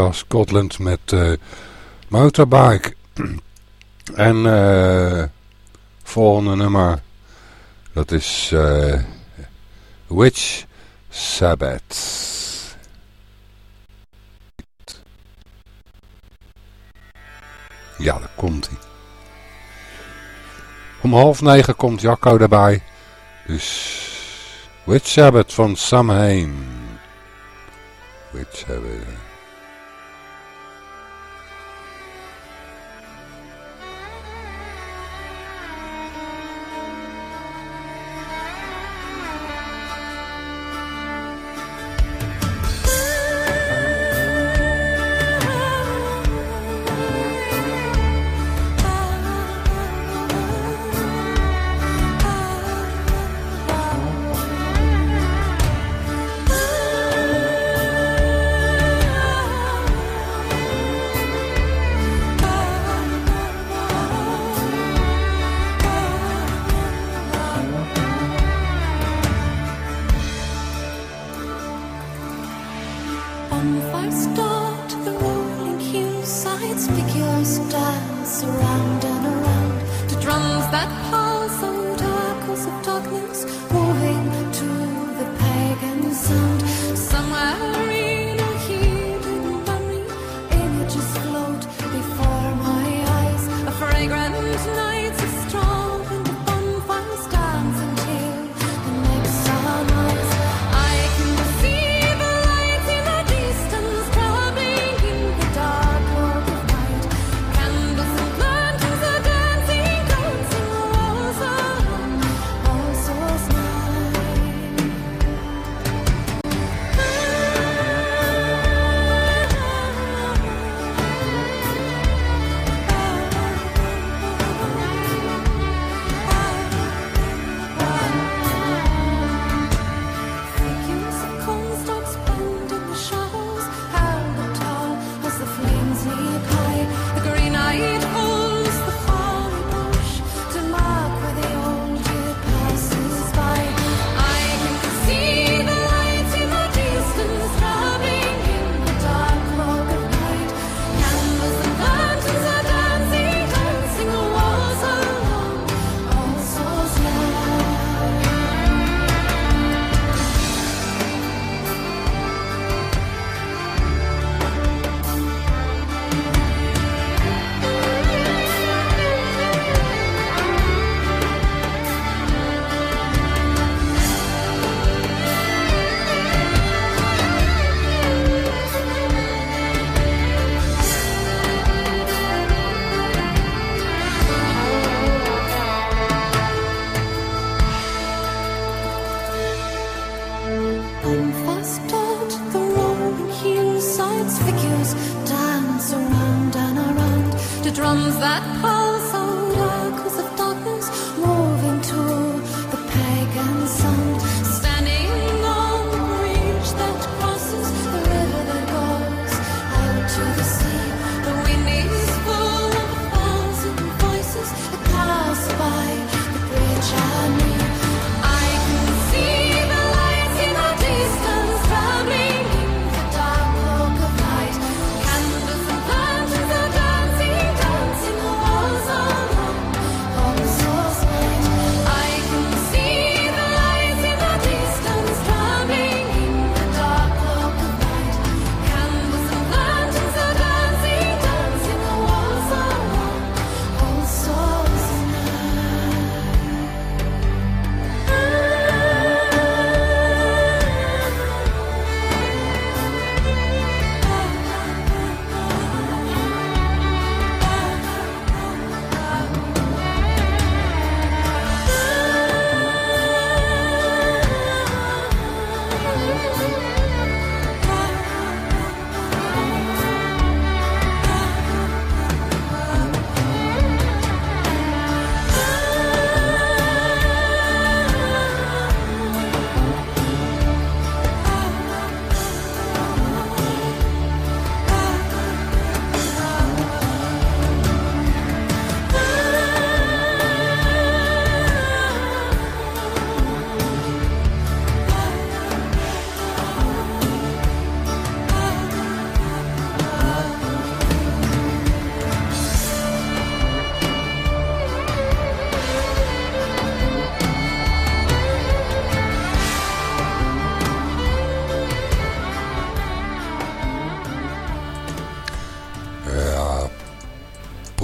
Saratoga, Scotland met uh, motorbike. en uh, volgende nummer, dat is uh, Witch Sabbath. Ja, daar komt hij. Om half negen komt Jacco erbij. Dus Witch Sabbath van Samhain. Witch Sabbath.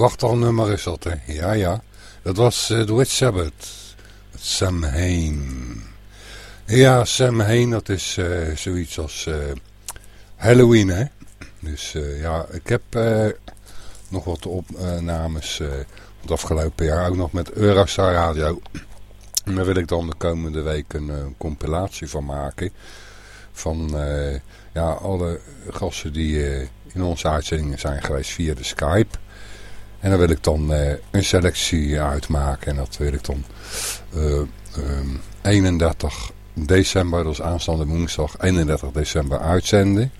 Prachtig nummer is dat, hè? Ja, ja. Dat was uh, The Witch Sabbath. Sam Hain. Ja, Sam Hain, dat is uh, zoiets als uh, Halloween, hè? Dus ja, ik heb nog wat opnames het afgelopen jaar. Ook nog met Eurostar Radio. En daar wil ik dan de komende week een compilatie van maken. Van ja, alle gasten die in onze uitzendingen zijn geweest via de Skype. En dan wil ik dan uh, een selectie uitmaken. En dat wil ik dan uh, um, 31 december, is aanstaande woensdag, 31 december uitzenden.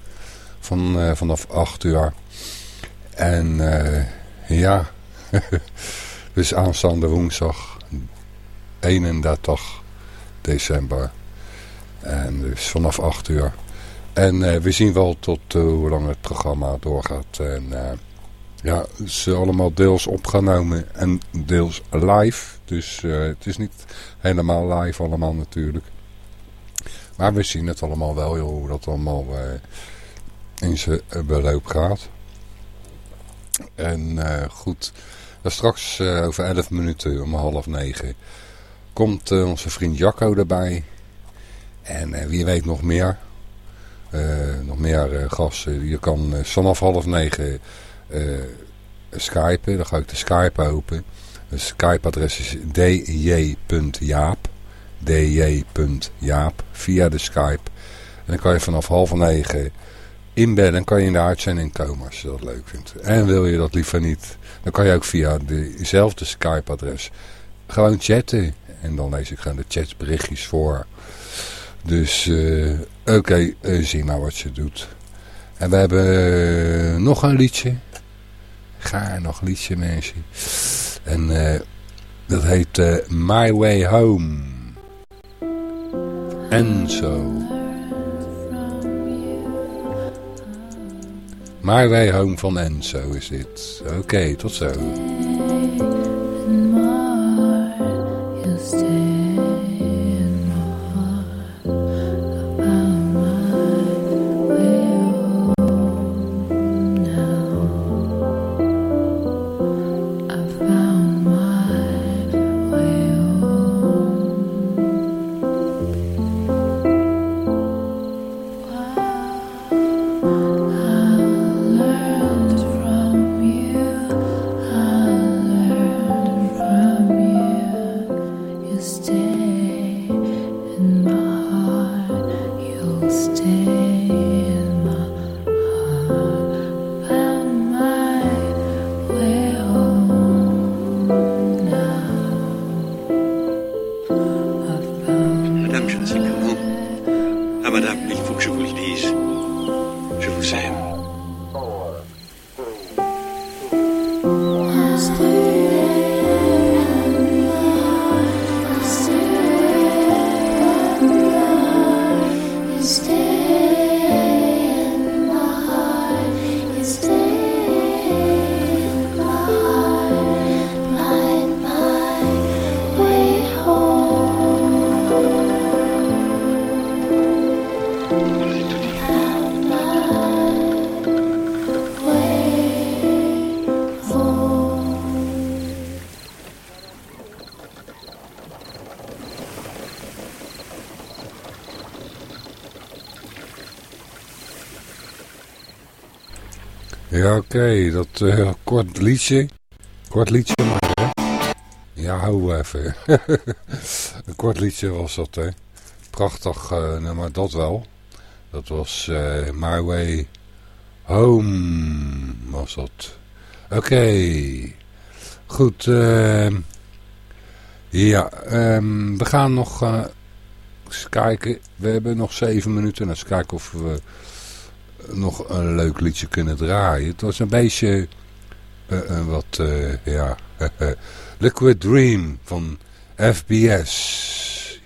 Van, vanaf 8 uur. En ja, dus aanstaande woensdag 31 december. En dus vanaf 8 uur. En we zien wel tot hoe lang het programma doorgaat. En ja, is allemaal deels opgenomen en deels live. Dus uh, het is niet helemaal live allemaal natuurlijk. Maar we zien het allemaal wel, joh, hoe dat allemaal uh, in zijn beloop gaat. En uh, goed, straks over 11 minuten om half negen komt onze vriend Jacco erbij. En wie weet nog meer. nog meer gasten. Je kan vanaf half negen uh, Skype. Dan ga ik de Skype open. Het Skype-adres is dj.jaap. dj.jaap via de Skype. En dan kan je vanaf half negen inbellen en kan je in de uitzending komen als je dat leuk vindt. En wil je dat liever niet, dan kan je ook via dezelfde Skype-adres gewoon chatten. En dan lees ik gewoon de chatberichtjes voor. Dus uh, oké, uh, zie maar wat je doet. En we hebben nog een liedje gaar nog liedje mensen. En uh, dat heet uh, My Way Home. Enzo. My Way Home van Enzo is dit. Oké, tot zo. Dat uh, kort liedje. Kort liedje maar, hè. Ja, hou even. een kort liedje was dat, hè. Prachtig uh, dat wel. Dat was uh, My Way Home, was dat. Oké. Goed, ja, um, we gaan nog eens kijken. We hebben nog zeven minuten. Eens kijken of we nog een leuk liedje kunnen draaien. Het was een beetje uh, wat, uh, ja, Liquid Dream van FBS.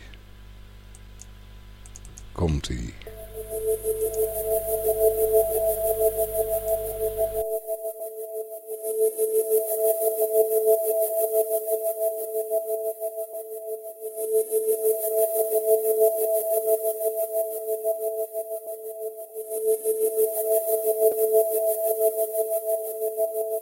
Komt-ie.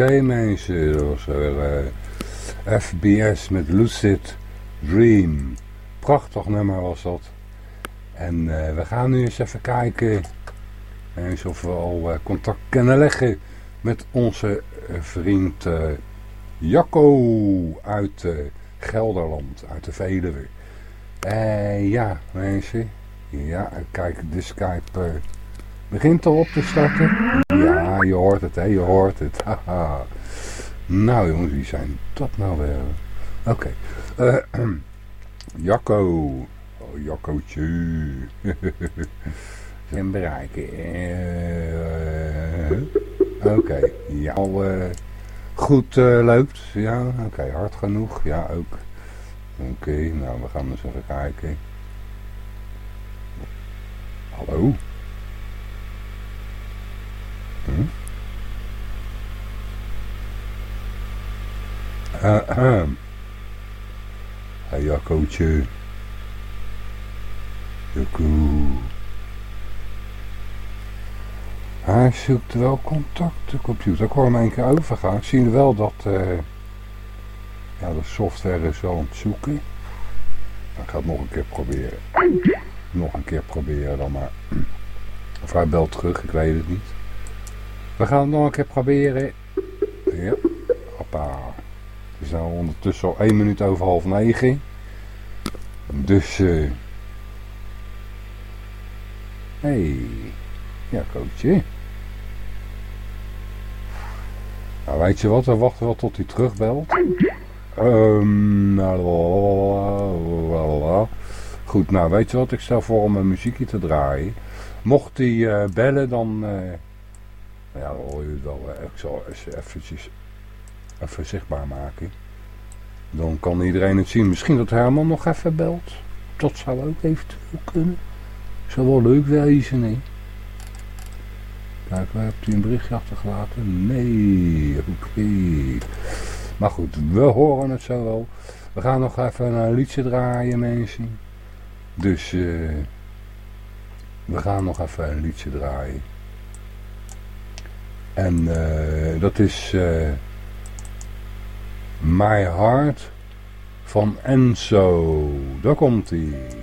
Oké mensen, dat was weer FBS met Lucid Dream. Prachtig nummer was dat. En uh, we gaan nu eens even kijken eens of we al uh, contact kunnen leggen met onze vriend Jacco uit Gelderland, uit de Veluwe. ja mensen, ja, kijk, de Skype begint al op te starten. Ja, je hoort het, hè, je hoort het. Nou jongens, wie zijn dat nou weer? Oké. Okay. Uh, Jacco. Oh, en bereiken. Uh, Oké. Okay. Ja, al uh, goed loopt. Ja, oké. Hard genoeg. Ja, ook. Oké, nou we gaan eens even kijken. Hallo? Hey Jaccootje. Jacco. Hij zoekt wel contact, de computer. Ik hoor hem een keer overgaan. Ik zie wel dat uh, ja, de software is wel aan het zoeken. Ik ga het nog een keer proberen. Nog een keer proberen dan maar. Of hij belt terug, ik weet het niet. We gaan het nog een keer proberen. Ja, hoppa. Is nou ondertussen al 1 minuut over half 9. Dus, eh... Uh... hey. Ja, coachje. Nou, weet je wat? We wachten wel tot hij terugbelt. Um, Goed, nou, weet je wat? Ik stel voor om een muziekje te draaien. Mocht hij uh, bellen, dan... Uh, ja, dan hoor je het wel. Ik zal eens eventjes even zichtbaar maken. Dan kan iedereen het zien. Misschien dat Herman nog even belt. Dat zou ook eventueel kunnen. Zou wel leuk wezen, hè? Kijk, waar hebt u een berichtje achtergelaten? Nee, oké. Maar goed, we horen het zo wel. We gaan nog even een liedje draaien, mensen. Dus uh, we gaan nog even een liedje draaien. En uh, dat is uh, My Heart van Enzo. Daar komt hij.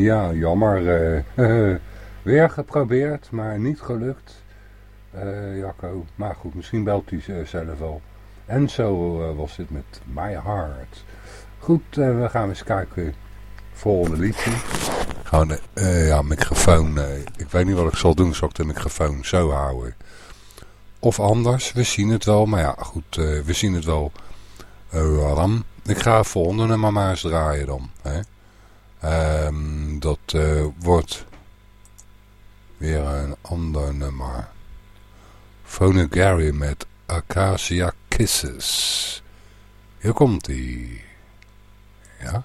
Ja, jammer. Uh, weer geprobeerd, maar niet gelukt. Uh, Jacco. Maar goed, misschien belt hij zelf wel. En zo was dit met My Heart. Goed, we gaan eens kijken. Volgende liedje. Gewoon, ja, microfoon. ik weet niet wat ik zal doen. Zal ik de microfoon zo houden? Of anders, we zien het wel. Maar ja, goed, we zien het wel. waarom? Ik ga volgende nummer maar eens draaien dan. Hè? Um, dat uh, wordt weer een ander nummer. Phone Gary met Acacia Kisses. Hier komt ie. Ja.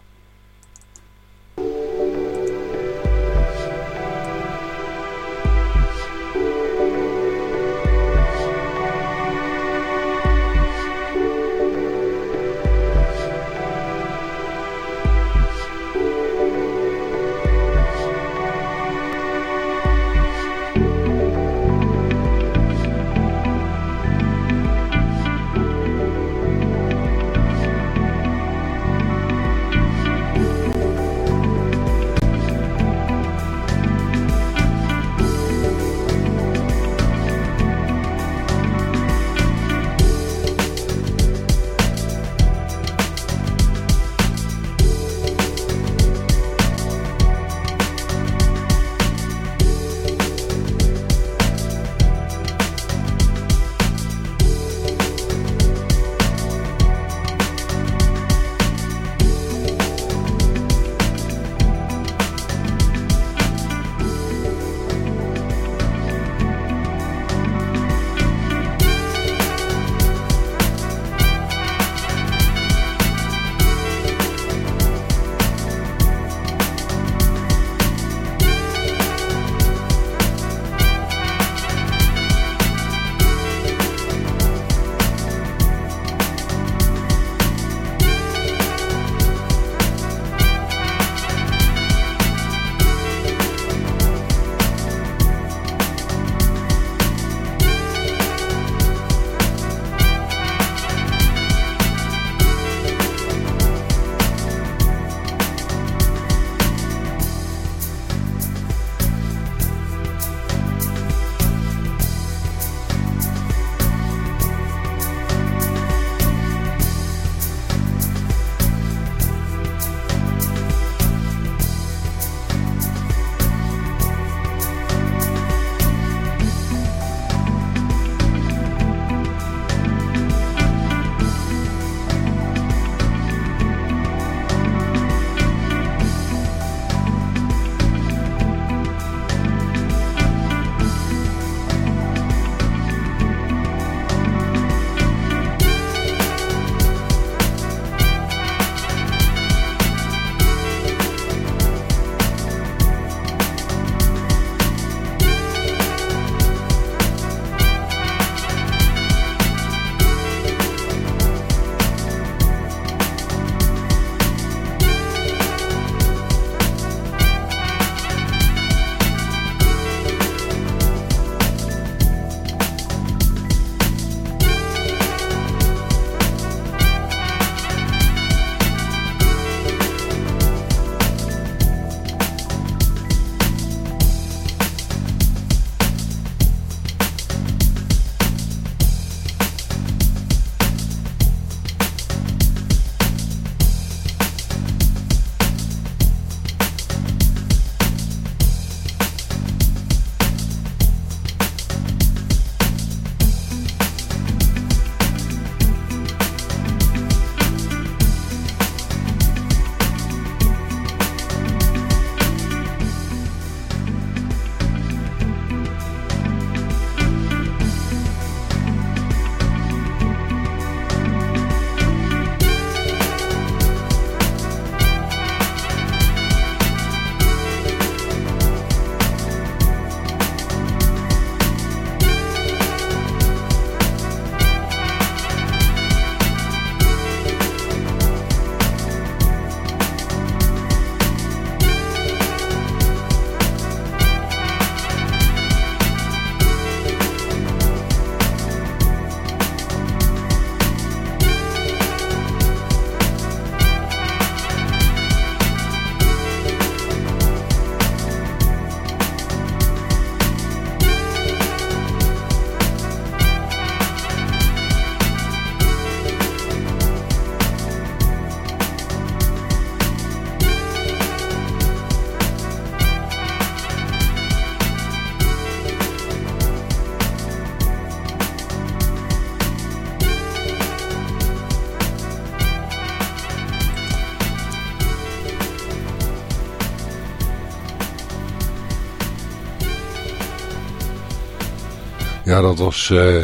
Dat was uh,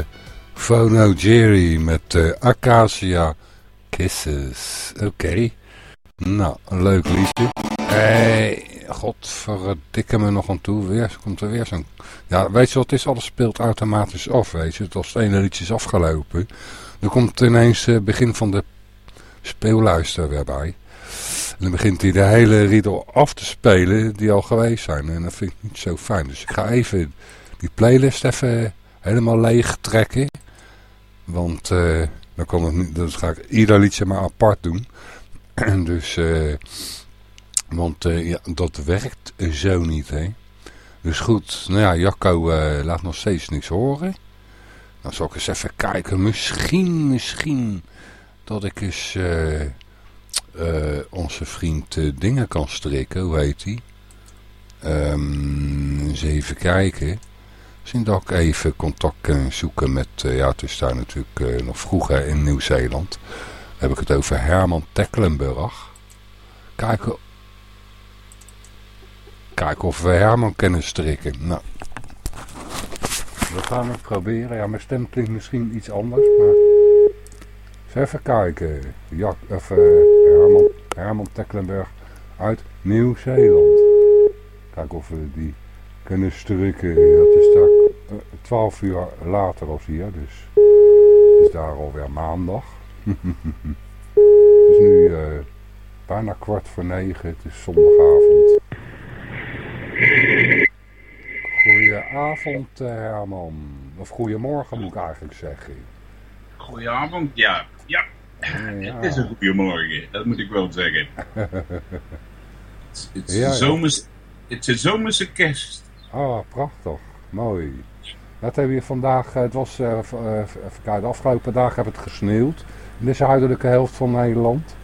Phono Jerry met uh, Acacia Kisses. Oké. Nou, een leuk liedje. Hey, godverdikke me nog aan toe. Weer komt er weer zo'n... Ja, weet je wat het is? Alles speelt automatisch af, weet je. Als het ene liedje is afgelopen. Dan komt ineens het begin van de speelluister weer bij. En dan begint hij de hele riedel af te spelen die al geweest zijn. En dat vind ik niet zo fijn. Dus ik ga even die playlist even helemaal leeg trekken. Want uh, dan, kan het niet, dan ga ik ieder liedje maar apart doen. En dus, uh, want ja, dat werkt zo niet, hè. Dus goed, nou ja, Jacco laat nog steeds niks horen. Dan zal ik eens even kijken. Misschien, misschien dat ik eens onze vriend dingen kan strikken. Hoe heet hij? Um, eens even kijken. Misschien dat ik even contact kan zoeken met, uh, ja het is daar natuurlijk uh, nog vroeger in Nieuw-Zeeland. heb ik het over Herman Tecklenburg. Kijken, kijken of we Herman kunnen strikken. Nou, dat gaan we proberen. Ja, mijn stem klinkt misschien iets anders, maar... even kijken. Ja, of, Herman, Herman Tecklenburg uit Nieuw-Zeeland. Kijken of we die kunnen strikken. Dat is daar 12 uur later als hier, dus het is daar alweer maandag. het is nu uh, bijna kwart voor negen, het is zondagavond. Goedenavond Herman, of goedemorgen moet ik eigenlijk zeggen. Goedenavond, ja. Ja, ja. het is een goedemorgen, dat moet ik wel zeggen. het, is ja, zomers, het is zomerse kerst. Ah, prachtig. Mooi. Dat hebben we vandaag, eh, het was, uh, de afgelopen dagen heb het gesneeuwd in de zuidelijke helft van Nederland.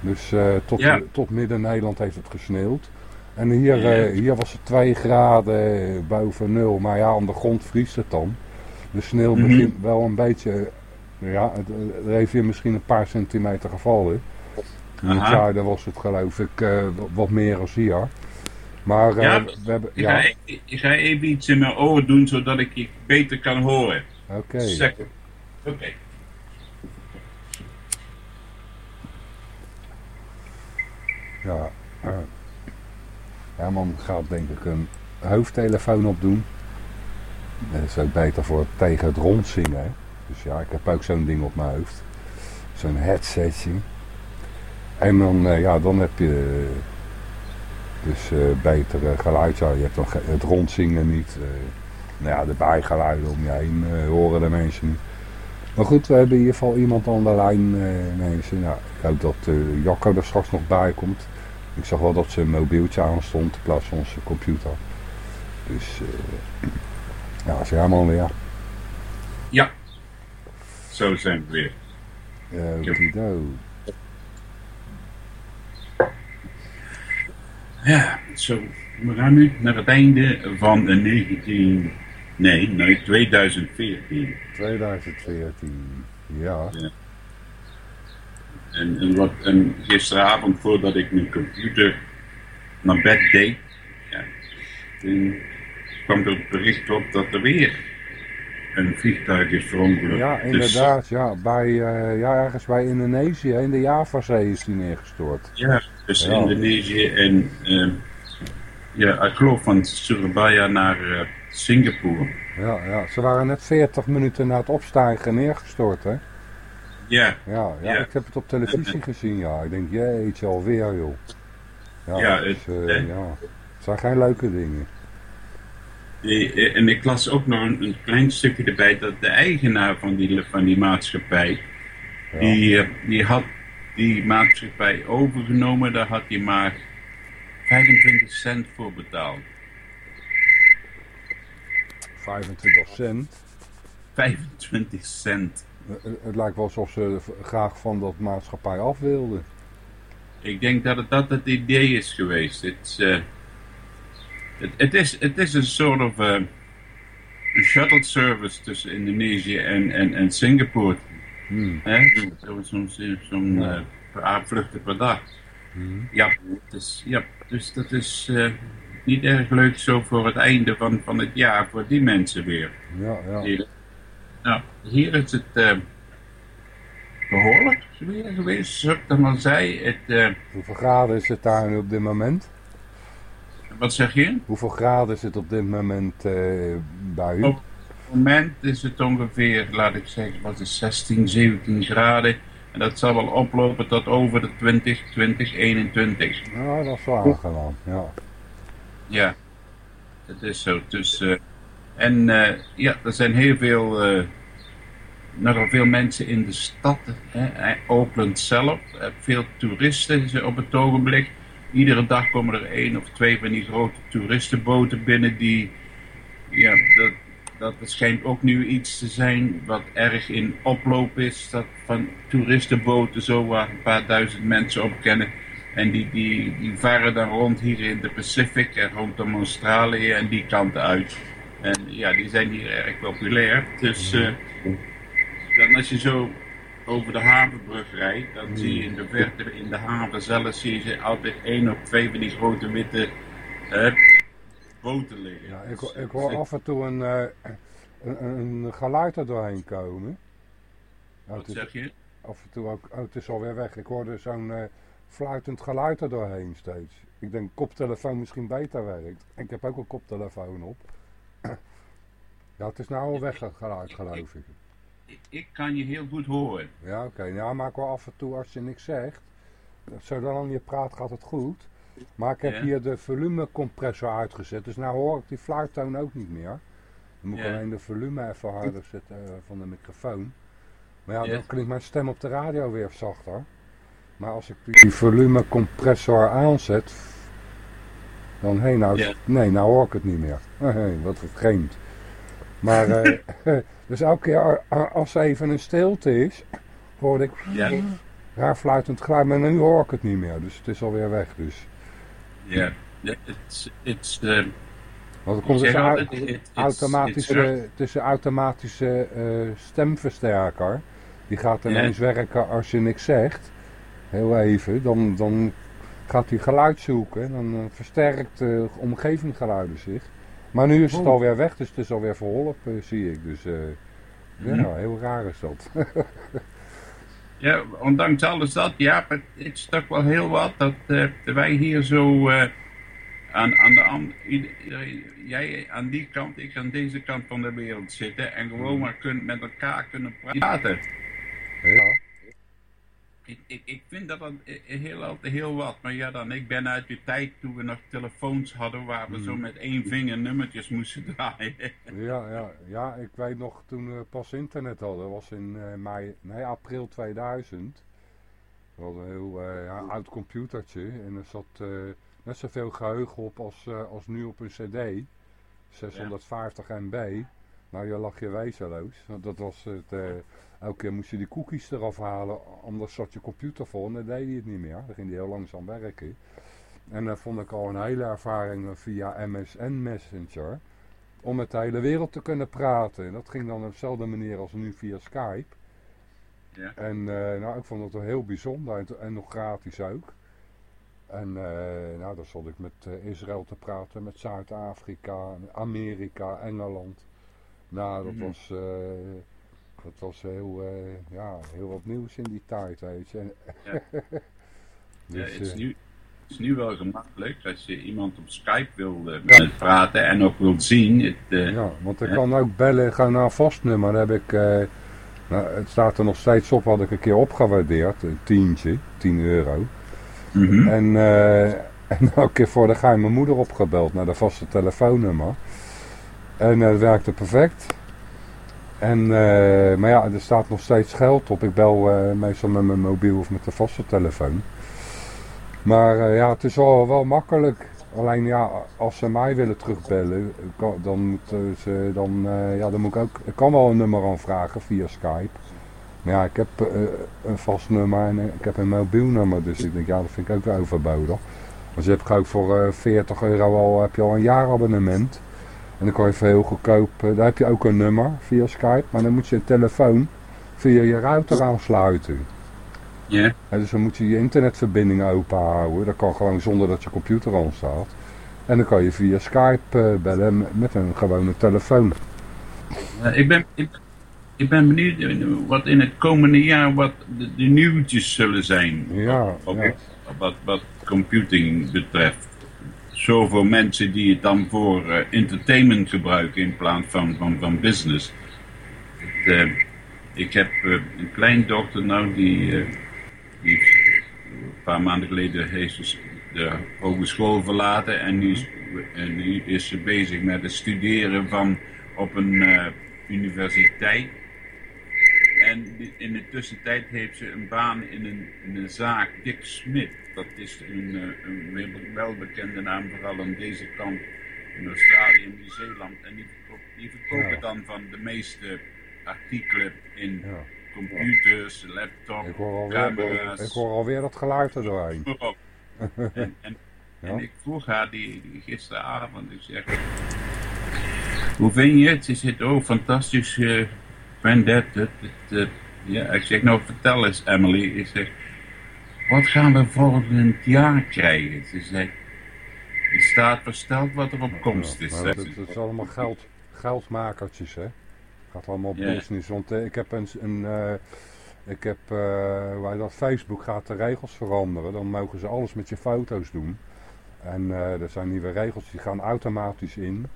Dus uh, tot, tot midden Nederland heeft het gesneeuwd. En hier, uh, hier was het 2 graden boven nul, maar ja, aan de grond vriest het dan. De sneeuw mm -hmm. begint wel een beetje, ja, er heeft hier misschien een paar centimeter gevallen. In het zuiden was het geloof ik wat meer als hier. Maar uh, ja, we hebben... Ik, ja. ga, ik, ik, ga even iets in mijn oren doen, zodat ik je beter kan horen. Oké. Okay. Oké. Ja. Uh, Herman gaat denk ik een hoofdtelefoon opdoen. Dat is ook beter voor tegen het rondzingen. Hè? Dus ja, ik heb ook zo'n ding op mijn hoofd. Zo'n headsetje. En dan, uh, ja, dan heb je dus uh, beter uh, geluid. Ja, je hebt dan het rondzingen niet. Uh, nou ja, de bijgeluiden om je heen horen de mensen niet. Maar goed, we hebben in ieder geval iemand aan de lijn, mensen. Nou, ik hoop dat Jacco er straks nog bij komt. Ik zag wel dat ze een mobieltje aanstond in plaats van onze computer. Dus ja, is helemaal weer. Ja, zo zijn we weer. Ja, Ja, zo. We gaan nu naar het einde van de 19... Nee, nee, 2014. 2014, ja. ja. En, en, wat, en gisteravond, voordat ik mijn computer naar bed deed, ja, toen kwam er het bericht op dat er weer een vliegtuig is verongelukt. Ja, dus- inderdaad. ja, bij, uh, ja, ergens bij Indonesië, in de Javazee is die neergestort. Ja, dus Indonesië en uh, ja, ik geloof van Surabaya naar uh, Singapore. Ja, ja, ze waren net 40 minuten na het opstijgen neergestort, hè? Ja. Ja, ja, ik heb het op televisie gezien, ja. Ik denk, jeetje, alweer, joh. Ja, ja, het, ja. het zijn geen leuke dingen. En ik las ook nog een, een, klein stukje erbij dat de eigenaar van die, van die maatschappij, ja. die, die had die maatschappij overgenomen, daar had hij maar 25 cent voor betaald. 25 cent? 25 cent. Het, lijkt wel alsof ze graag van dat maatschappij af wilden. Ik denk dat het dat het idee is geweest. Het, uh, het, het, is, het is een soort of uh, een shuttle service tussen Indonesië en, en, en Singapore. Hmm. Zo'n zo, zo ja. uh, vluchten per dag. Hmm. Ja, dus, ja, dus dat is... Uh, niet erg leuk zo voor het einde van, van het jaar, voor die mensen weer. Ja, ja. Nou, hier is het uh, behoorlijk weer geweest, zoals ik dan al zei. Het, uh, Hoeveel graden is het daar nu op dit moment? Wat zeg je? Hoeveel graden is het op dit moment uh, bij u? Op moment is het ongeveer, laat ik zeggen, wat is 16, 17 graden. En dat zal wel oplopen tot over de 20, 20, 21. Ja, dat is wel aangenaam, ja. Ja, het is zo. Dus, uh, en uh, ja, er zijn heel veel, uh, nogal veel mensen in de stad, hè, Oakland zelf. veel toeristen op het ogenblik. Iedere dag komen er één of twee van die grote toeristenboten binnen die, ja, dat, dat schijnt ook nu iets te zijn wat erg in oploop is. Dat van toeristenboten zo waar een paar duizend mensen op kennen. En die, die, die varen dan rond hier in de Pacific en rondom Australië en die kanten uit. En ja, die zijn hier erg populair. Dus uh, dan als je zo over de havenbrug rijdt, dan zie je in de verte, in de haven zelf, zie je altijd één of twee van die grote witte uh, boten liggen. Ja, ik, ik hoor af en toe een, uh, een, een, geluid er doorheen komen. Wat is, zeg je? Af en toe ook, oh, het is alweer weg. Ik hoorde zo'n fluitend geluid er doorheen steeds. Ik denk koptelefoon misschien beter werkt. Ik heb ook een koptelefoon op. Ja, het is nou al weg geluid geloof ik. Ik, ik kan je heel goed horen. Ja, oké. Okay. Ja, maar ik af en toe als je niks zegt. Zolang je praat gaat het goed. Maar ik heb ja. hier de volumecompressor uitgezet. Dus nou hoor ik die fluittoon ook niet meer. Dan moet ik ja. alleen de volume even harder zetten uh, van de microfoon. Maar ja, dan klinkt mijn stem op de radio weer zachter. Maar als ik die volumecompressor aanzet, dan hé, hey, nou, nee, nou hoor ik het niet meer. Hey, wat vreemd. Maar, uh, dus elke keer als er even een stilte is, hoor ik raar fluitend geluid, maar nu hoor ik het niet meer. Dus het is alweer weg, dus. Ja, yeah. it's, it's uh, Want er komt dus een automatische, tussen automatische uh, stemversterker. Die gaat ineens werken als je niks zegt heel even, dan, dan gaat hij geluid zoeken en dan uh, versterkt de omgevinggeluiden zich. Maar nu is het oh. alweer weg, dus het is alweer verholpen, zie ik. Dus uh, ja, Mhm. heel raar is dat. Ja, ondanks alles dat, ja, het is toch wel heel wat dat uh, wij hier zo uh, aan, aan de an, iedereen, jij aan die kant, ik aan deze kant van de wereld zitten en gewoon maar kun, met elkaar kunnen praten. Ja. Ik, ik, ik vind dat dat heel, heel wat, maar ja dan, ik ben uit de tijd toen we nog telefoons hadden waar we Hmm. zo met één vinger nummertjes moesten draaien. Ja, ja, ja, ik weet nog toen we pas internet hadden, was in eh, mei, nee, april 2000. We hadden een heel eh, ja, oud computertje en er zat eh, net zoveel geheugen op als, als nu op een cd. 650 MB. Nou, je lag je wezenloos. Want dat was het, eh, elke keer moest je die cookies eraf halen, anders zat je computer vol en dan deed hij het niet meer. Dan ging hij heel langzaam werken. En dat vond ik al een hele ervaring via MSN Messenger om met de hele wereld te kunnen praten. En dat ging dan op dezelfde manier als nu via Skype. Ja. En eh, nou, ik vond het wel heel bijzonder en, en nog gratis ook. En eh, nou, dan zat ik met Israël te praten, met Zuid-Afrika, Amerika, Engeland. Nou, dat Mhm. was, eh, dat was heel, eh, ja, heel wat nieuws in die tijd, weet je. Ja. Ja, dus, het, is eh, nu, het is nu wel gemakkelijk als je iemand op Skype wil met praten en ook wil zien. Het, Ja, want ik kan ook bellen gewoon naar een vast nummer. Heb ik, nou, het staat er nog steeds op, had ik een keer opgewaardeerd, een tientje, 10 euro. mhm. En, en elke keer voor de geheime moeder opgebeld naar de vaste telefoonnummer. En eh, het werkte perfect. En, eh, maar ja, er staat nog steeds geld op. Ik bel eh, meestal met mijn mobiel of met de vaste telefoon. Maar eh, ja, het is wel, wel makkelijk. Alleen ja, als ze mij willen terugbellen, dan, ze, dan, eh, ja, dan moet ik ook... Ik kan wel een nummer aanvragen via Skype. Maar ja, ik heb eh, een vast nummer en eh, ik heb een mobiel nummer. Dus ik denk, ja, dat vind ik ook overbodig. Dus je hebt gewoon voor eh, 40 euro al, heb je al een jaarabonnement. En dan kan je voor heel goedkoop, eh, daar heb je ook een nummer via Skype. Maar dan moet je een telefoon via je router aansluiten. Ja, Hè, dus dan moet je je internetverbinding open houden. Dat kan gewoon zonder dat je computer aan staat. En dan kan je via Skype bellen met een gewone telefoon. ik, ben, ik, ben benieuwd wat in het komende jaar wat de, de nieuwtjes zullen zijn. Ja, ja. Wat, wat computing betreft zoveel mensen die het dan voor uh, entertainment gebruiken in plaats van, van, van business. Ik heb uh, een kleindochter nou die, die een paar maanden geleden heeft de hogeschool verlaten en nu is, nu is ze bezig met het studeren van op een universiteit. En in de tussentijd heeft ze een baan in een, in een zaak, Dick Smith dat is een, eh, een welbekende naam, vooral aan deze kant in Australië en Nieuw-Zeeland. En die, die verkopen dan van de meeste artikelen in computers, laptops, ik camera's. Ik hoor alweer dat geluid er doorheen. en, en, en, ik vroeg haar die, die gisteravond, ik zeg, hoe vind je het? Ze zegt, oh fantastisch, uh, ben dat, ja, ik zeg, nou vertel eens Emily, ik zeg, wat gaan we volgend jaar krijgen? Ze zei, je staat versteld wat er op komst is. het, is allemaal geld, geldmakertjes, hè. Het gaat allemaal op business. Want eh, ik heb een... een uh, ik heb, uh, dat Facebook gaat de regels veranderen. Dan mogen ze alles met je foto's doen. En er zijn nieuwe regels die gaan automatisch in.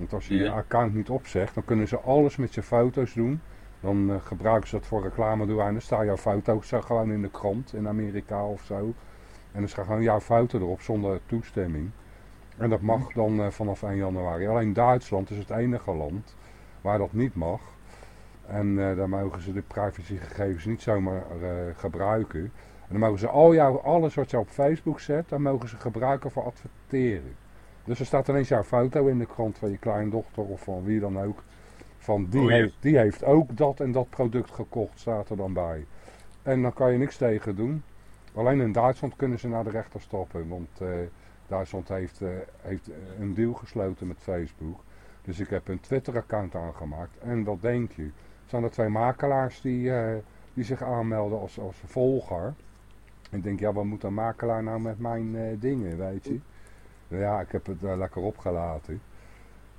Want als je je account niet opzegt, dan kunnen ze alles met je foto's doen. Dan uh, gebruiken ze dat voor reclame en Dan staan jouw foto's gewoon in de krant in Amerika of zo. En dan staat gewoon jouw foto erop zonder toestemming. En dat mag dan uh, vanaf 1 januari. Alleen Duitsland is het enige land waar dat niet mag. En uh, daar mogen ze de privacygegevens niet zomaar gebruiken. En dan mogen ze al jouw, alles wat je op Facebook zet, dan mogen ze gebruiken voor adverteren. Dus er staat ineens jouw foto in de krant van je kleindochter of van wie dan ook. Van die, oh, heeft, die heeft ook dat en dat product gekocht, staat er dan bij. En dan kan je niks tegen doen. Alleen in Duitsland kunnen ze naar de rechter stappen. Want uh, Duitsland heeft, uh, heeft een deal gesloten met Facebook. Dus ik heb een Twitter-account aangemaakt. En wat denk je? zijn er twee makelaars die, uh, die zich aanmelden als, als volger. Ik denk, ja, wat moet een makelaar nou met mijn dingen, weet je? Ja, ik heb het lekker opgelaten.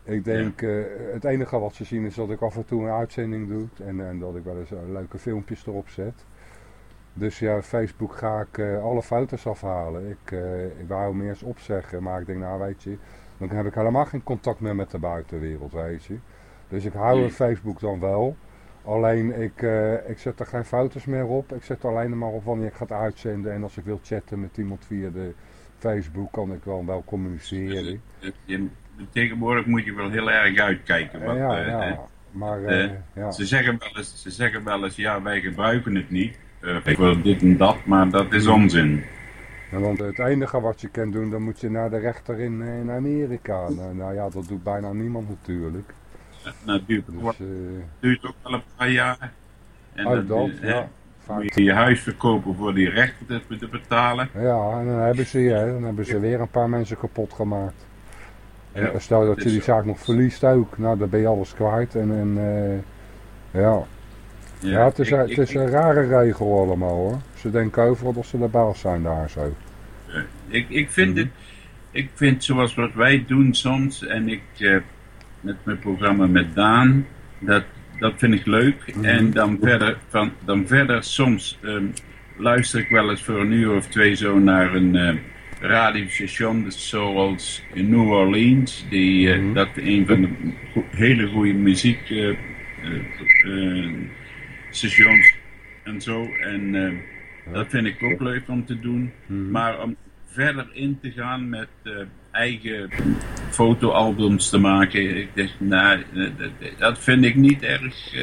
Ik denk, uh, het enige wat ze zien is dat ik af en toe een uitzending doe en, en dat ik wel eens uh, leuke filmpjes erop zet. Dus ja, Facebook ga ik uh, alle foto's afhalen. Ik, ik wou hem eerst opzeggen, maar ik denk, nou weet je, dan heb ik helemaal geen contact meer met de buitenwereld, weet je. Dus ik hou Facebook dan wel. Alleen ik, ik zet er geen foto's meer op. Ik zet er alleen maar op wanneer ik ga uitzenden. En als ik wil chatten met iemand via de Facebook, kan ik dan wel communiceren tegenwoordig moet je wel heel erg uitkijken. Wat, ja, ja, uh, maar, uh, ja. Ze, zeggen wel eens, ze zeggen wel eens, ja, wij gebruiken het niet. ik wil dit en dat, maar dat is onzin. Ja, want het enige wat je kan doen, dan moet je naar de rechter in, in Amerika. Nou, nou ja, dat doet bijna niemand natuurlijk. Nou, duurt, dus, duurt ook wel een paar jaar. En oh, dat, ja. Moet je huis verkopen voor die rechten te, betalen. Ja, en dan hebben ze, ja, dan hebben ze weer een paar mensen kapot gemaakt. Ja, stel dat je die zaak nog verliest ook, nou dan ben je alles kwijt. En, en uh, ja. ja. het is, ik, het is een rare regel allemaal hoor. Ze denken overal dat ze de baas zijn daar zo. Ik, ik vind het, ik vind zoals wat wij doen soms en ik uh, met mijn programma met Daan, dat, dat vind ik leuk. Mhm. En dan verder, van, dan verder soms um, luister ik wel eens voor een uur of twee zo naar een... Uh, radiostation zoals in New Orleans, die, uh, dat een van de hele goede muziekstations uh, en zo. En dat vind ik ook leuk om te doen. Mhm. Maar om verder in te gaan met eigen fotoalbums te maken, ik denk, nou, dat vind ik niet erg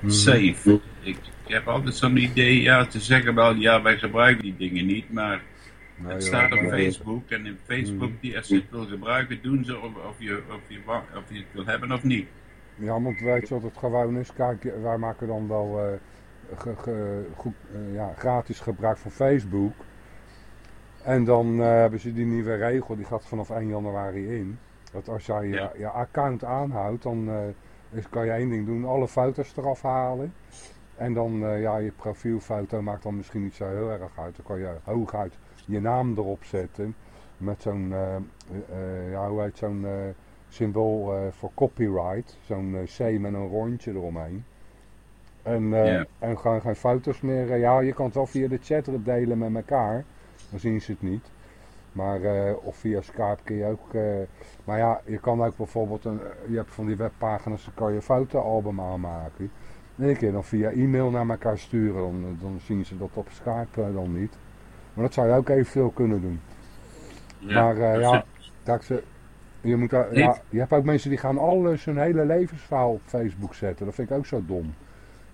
mhm. safe. Ik, ik heb altijd zo'n idee, ja, te zeggen wel, ja, wij gebruiken die dingen niet, maar nou, het staat op Facebook en in Facebook, die als je het wil gebruiken, doen ze of, of, je, of, je, of je het wil hebben of niet. Ja, want weet je wat het gewoon is? Kijk, wij maken dan wel uh, goed, uh, ja, gratis gebruik van Facebook. En dan uh, hebben ze die nieuwe regel, die gaat vanaf 1 januari in. Dat als jij je, je account aanhoudt, dan is, kan je één ding doen, alle foto's eraf halen. En dan, ja, je profielfoto maakt dan misschien niet zo heel erg uit. Dan kan je hooguit je naam erop zetten. met zo'n, uh, uh, ja, hoe heet zo'n uh, symbool voor copyright. Zo'n C met een rondje eromheen. En, yeah. en gaan geen foto's meer. ja, je kan het wel via de chat delen met elkaar. Dan zien ze het niet. Maar, of via Skype kun je ook... maar ja, je kan ook bijvoorbeeld... Een, je hebt van die webpagina's, dan kan je een fotoalbum aanmaken. En een keer dan via e-mail naar elkaar sturen. Dan, dan zien ze dat op Skype dan niet. Maar dat zou je ook eventueel kunnen doen. Ja, maar uh, ja, dat ze, je, moet, ja, je hebt ook mensen die gaan alles hun hele levensverhaal op Facebook zetten. Dat vind ik ook zo dom.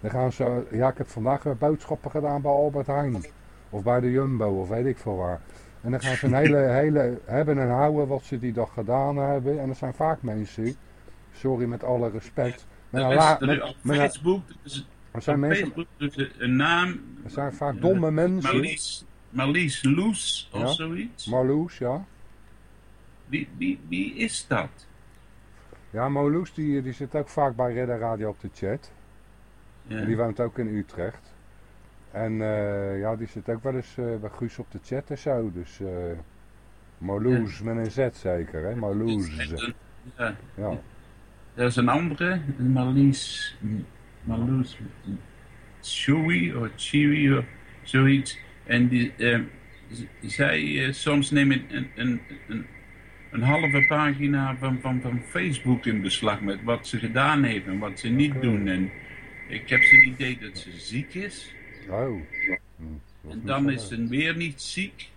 Dan gaan ze, ja ik heb vandaag weer boodschappen gedaan bij Albert Heijn. Of bij de Jumbo of weet ik veel waar. En dan gaan ze een hele, hele hebben en houden wat ze die dag gedaan hebben. En dat zijn vaak mensen, sorry met alle respect. Met een la, met, met, Facebook, dus, er zijn mensen, Facebook dus een naam. Er zijn vaak domme mensen. Marlies Loes of zoiets. Marloes, ja. Wie, wie, wie is dat? Ja, Marloes die, die zit ook vaak bij Redder Radio op de chat. Ja. En die woont ook in Utrecht. En uh, ja, die zit ook wel eens uh, bij Guus op de chat en zo. Dus uh, Marloes met een Z zeker, hè? Marloes. Ja. ja. Er is een andere, Marlies, Marloes, Chewy of Chewy of zoiets. En die, uh, zij uh, soms nemen een, een, een, een, halve pagina van, van, van Facebook in beslag met wat ze gedaan heeft en wat ze niet doen. En ik heb zo'n idee dat ze ziek is. Oh. Hm, en dan is ze weer niet ziek.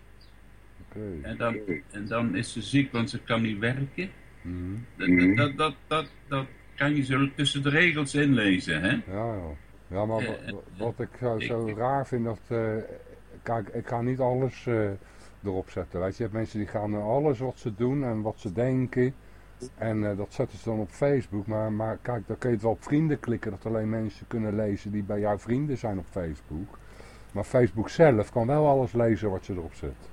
Okay. En, dan, en dan is ze ziek, want ze kan niet werken. Mm. Dat, dat, dat, dat, dat, kan je zo tussen de regels inlezen, hè? Ja, ja. ja maar uh, wat ik zo, zo raar vind, dat uh, kijk, ik ga niet alles uh, erop zetten. Weet je, je hebt mensen die gaan alles wat ze doen en wat ze denken. En uh, dat zetten ze dan op Facebook. Maar, maar kijk, dan kun je het wel op vrienden klikken. Dat alleen mensen kunnen lezen die bij jouw vrienden zijn op Facebook. Maar Facebook zelf kan wel alles lezen wat je erop zet.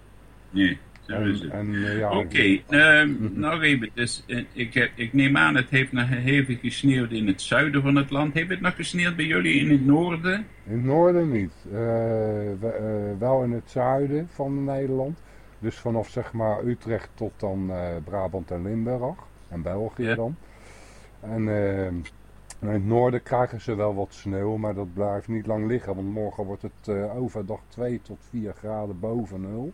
Nee. Uh, ja, Oké, okay, uh, mm nog even. Dus, uh, ik, ik, neem aan, het heeft nog hevig gesneeuwd in het zuiden van het land. Heeft het nog gesneeuwd bij jullie in het noorden? In het noorden niet. Wel in het zuiden van Nederland. Dus vanaf zeg maar Utrecht tot dan Brabant en Limburg. En België ja. dan. En in het noorden krijgen ze wel wat sneeuw, maar dat blijft niet lang liggen. Want morgen wordt het overdag 2 tot 4 graden boven nul.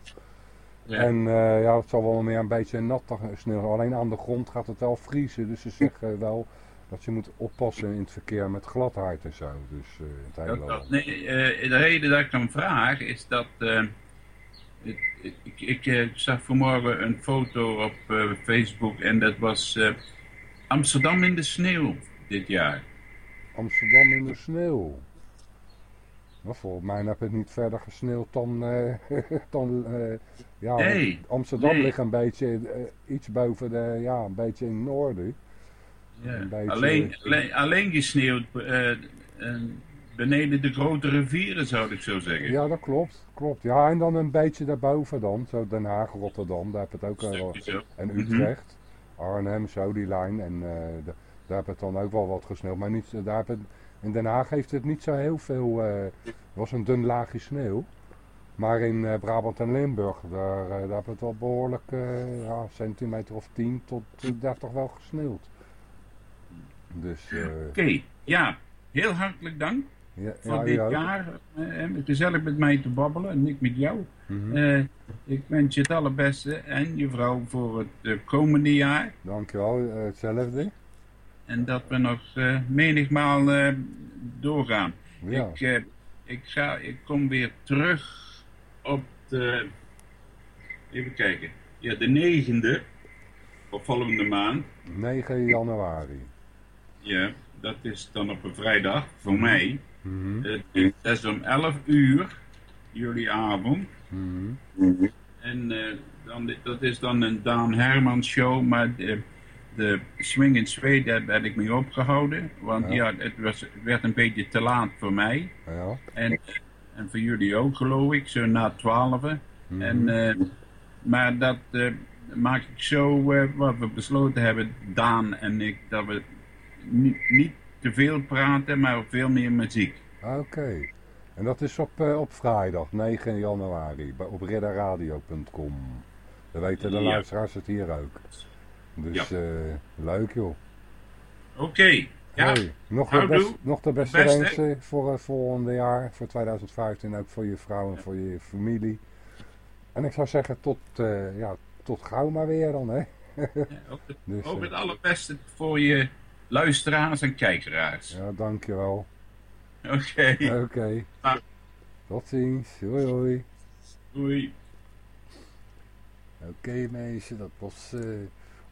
En uh, ja, het zal wel meer een beetje nat sneeuw. Alleen aan de grond gaat het wel vriezen. Dus ze zeggen wel dat je moet oppassen in het verkeer met gladheid en zo. Dus uh, het hele dat, nee, uh, de reden dat ik dan vraag is dat... ik, ik, ik zag vanmorgen een foto op Facebook en dat was Amsterdam in de sneeuw dit jaar. Amsterdam in de sneeuw. Maar volgens mij heb het niet verder gesneeuwd dan, uh, dan ja, nee, Amsterdam ligt een beetje iets boven de, ja, een beetje in het noorden. Ja. Beetje, alleen, alleen, alleen gesneeuwd beneden de grote rivieren zou ik zo zeggen. Ja, dat klopt. klopt. Ja, en dan een beetje daarboven dan, zo Den Haag, Rotterdam, daar heb het ook wel. En mhm. Utrecht, mm -hmm. Arnhem, zo die lijn. En de, daar heb het dan ook wel wat gesneeuwd, maar niet, daar heb het in Den Haag heeft het niet zo heel veel, uh, was een dun laagje sneeuw. Maar in uh, Brabant en Limburg, daar, daar hebben het wel behoorlijk, ja, centimeter of 10 tot 30 wel gesneeuwd. Dus, Oké, ja, heel hartelijk dank ja, voor ja, dit ja. jaar. gezellig met mij te babbelen en ik met jou. Mm -hmm. ik wens je het allerbeste en je vrouw voor het komende jaar. Dankjewel, hetzelfde. En dat we nog uh, menigmaal uh, doorgaan. Ik, uh, ik, ga, ik kom weer terug op de... Even kijken. Ja, de negende. Op volgende maand. 9 januari. Ja, dat is dan op een vrijdag voor mhm. mij. Mm -hmm. dat is om 11 uur, jullie avond. Mm -hmm. En dan, dat is dan een Daan Herman show, maar de swing in Zweden, daar ben ik mee opgehouden. Want ja, het, was, werd een beetje te laat voor mij. Ja. En, en voor jullie ook, geloof ik, zo na twaalf. Mm en, uh, maar dat uh, maak ik zo, wat we besloten hebben, Daan en ik, dat we niet, niet te veel praten, maar veel meer muziek. Oké. En dat is op, op vrijdag, 9 januari, op redderradio.com. Dan weten de Ja. luisteraars het hier ook. Dus eh, leuk joh. Oké, ja. Hey, nog, de best, nog de beste Beste. wensen voor het volgende jaar, voor 2015, ook voor je vrouw en voor je familie. En ik zou zeggen, tot, eh, ja, tot gauw maar weer dan, hè. Ja, ook, het, Dus, ook eh, het allerbeste voor je luisteraars en kijkeraars. ja, dankjewel. Oké, Oké. Ah. Tot ziens. Hoi hoi. doei. Oké mensen, dat was eh,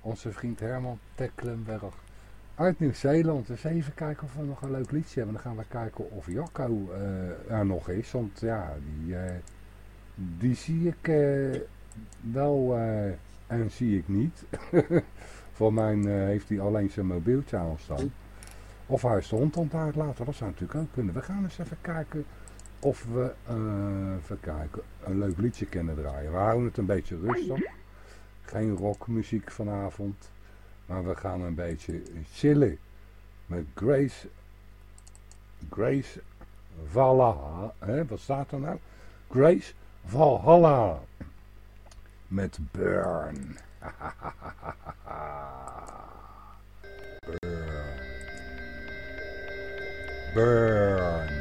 onze vriend Herman Tecklenberg uit Nieuw-Zeeland. Dus even kijken of we nog een leuk liedje hebben. Dan gaan we kijken of Jacco eh, er nog is. Want ja, die, eh, die zie ik wel en zie ik niet. Voor mij eh, heeft hij alleen zijn mobieltje aanstaan. Of hij is de hond aan uitlaten. Dat zou natuurlijk ook kunnen. We gaan eens even kijken of we eh, even kijken, een leuk liedje kunnen draaien. We houden het een beetje rustig. Geen rockmuziek vanavond. Maar we gaan een beetje chillen. Met Grace. Grace Valhalla. Hè, wat staat er nou? Grace Valhalla. Met Burn. Burn. Burn.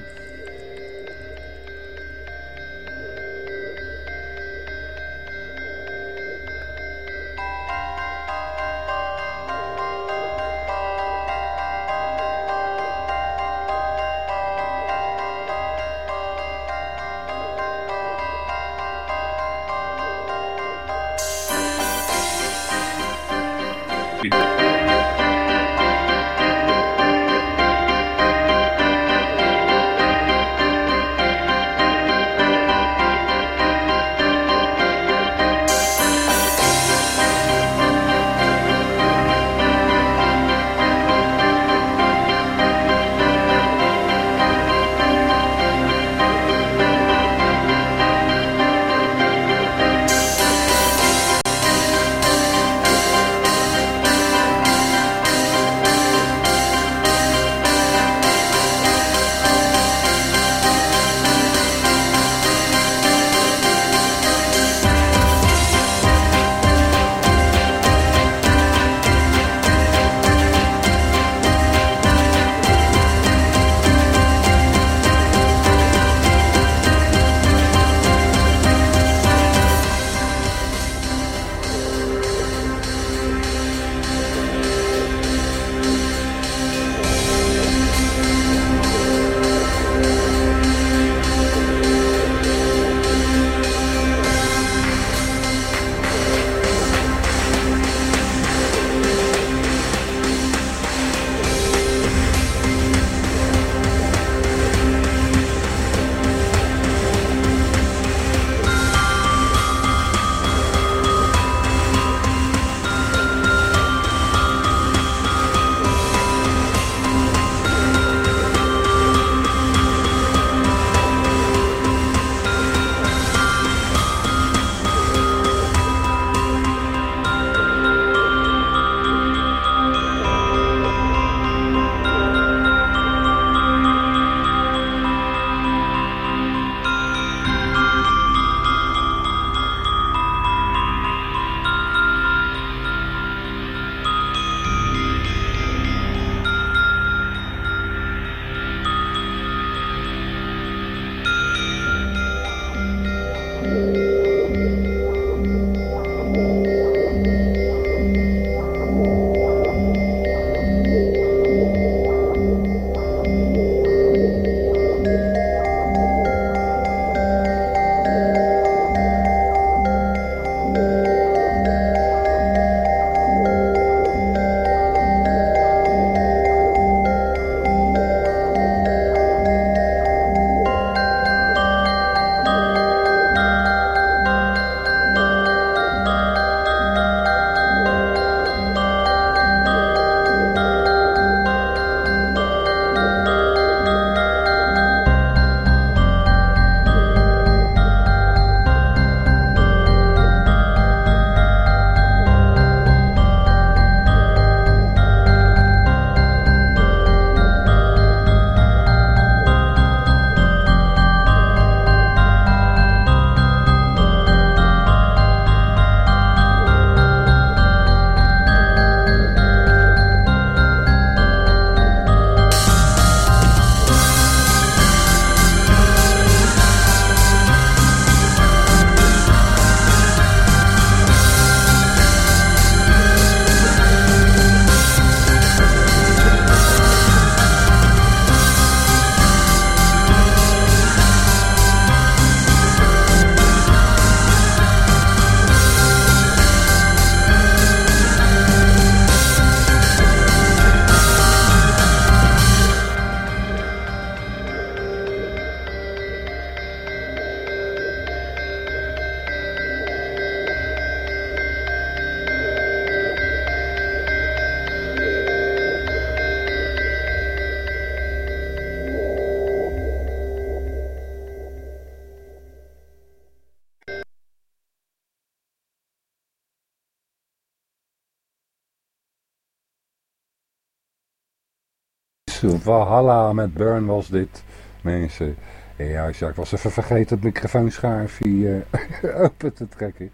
Valhalla met Burn was dit, mensen. Ja, ik was even vergeten het microfoonschaafje uh, open te trekken.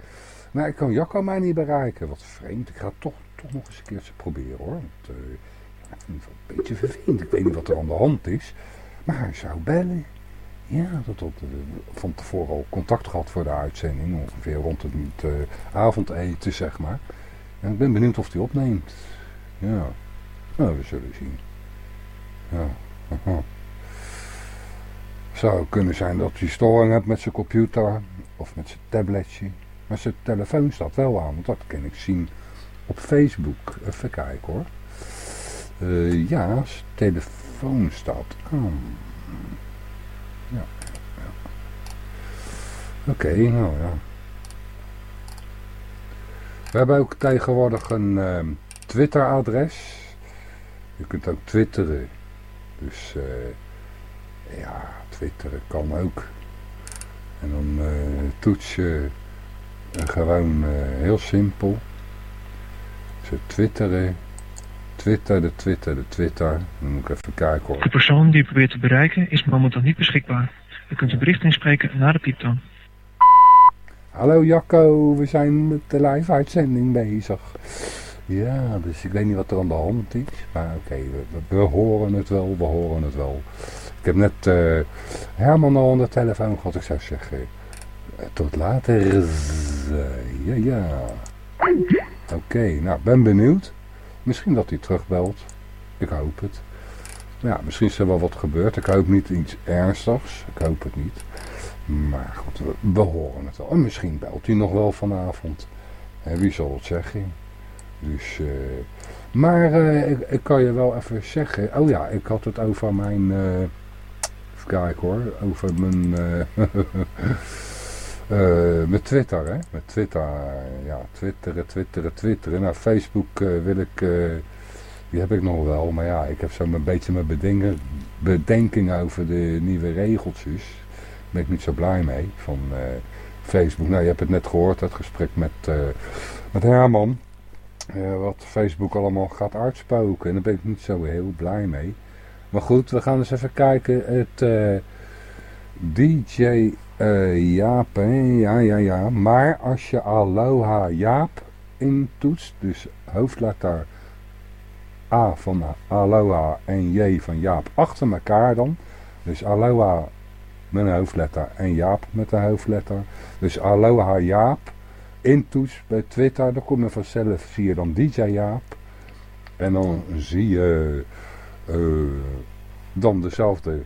Maar ik kan Jacco mij niet bereiken. Wat vreemd. Ik ga het toch, toch nog eens een keertje proberen hoor. Want, uh, ik vind het een beetje vervelend. Ik weet niet wat er aan de hand is. Maar hij zou bellen. Ja, dat had uh, van tevoren al contact gehad voor de uitzending. Ongeveer rond het uh, avondeten, zeg maar. En ik ben benieuwd of hij opneemt. Ja, nou, we zullen zien. Zou kunnen zijn dat hij storing hebt met zijn computer of met zijn tabletje. Maar zijn telefoon staat wel aan, want dat kan ik zien op Facebook. Even kijken hoor. Uh, ja, zijn telefoon staat aan. Ja. ja. Oké, nou ja. We hebben ook tegenwoordig een uh, Twitter-adres. Je kunt ook twitteren. Dus uh, ja, twitteren kan ook. En dan uh, toets je gewoon heel simpel. Ze twitteren. Twitter, de Twitter, de Twitter. Dan moet ik even kijken hoor. De persoon die u probeert te bereiken is momenteel niet beschikbaar. U kunt een bericht inspreken na de pieptoon. Hallo Jacco, we zijn met de live uitzending bezig. Ja, dus ik weet niet wat er aan de hand is. Maar oké, we, horen het wel, we horen het wel. Ik heb net uh, Herman al aan de telefoon gehad. Ik zou zeggen, uh, tot later. Uh, ja, ja. Oké, nou, ben benieuwd. Misschien dat hij terugbelt. Ik hoop het. Ja, misschien is er wel wat gebeurd. Ik hoop niet iets ernstigs. Ik hoop het niet. Maar goed, we, we horen het wel. En misschien belt hij nog wel vanavond. En wie zal het zeggen? Dus, uh, maar uh, ik, kan je wel even zeggen. Oh ja, ik had het over mijn. Uh, even kijken hoor. Over mijn. met Twitter, hè? Met Twitter. Ja, twitteren, twitteren, twitteren. Nou, Facebook wil ik. die heb ik nog wel. Maar ja, ik heb zo beetje mijn bedenken, bedenkingen over de nieuwe regeltjes. Daar ben ik niet zo blij mee. Van Facebook. Nou, je hebt het net gehoord, het gesprek met, met Herman. Wat Facebook allemaal gaat uitspoken. En daar ben ik niet zo heel blij mee. Maar goed, we gaan eens even kijken. Het uh, DJ uh, Jaap, hè? ja, ja, ja. Maar als je Aloha Jaap intoetst, dus hoofdletter A van Aloha en J van Jaap achter elkaar dan. Dus Aloha met een hoofdletter en Jaap met een hoofdletter. Dus Aloha Jaap intoets bij Twitter, dan kom je vanzelf, zie je dan DJ Jaap. En dan zie je uh, dan dezelfde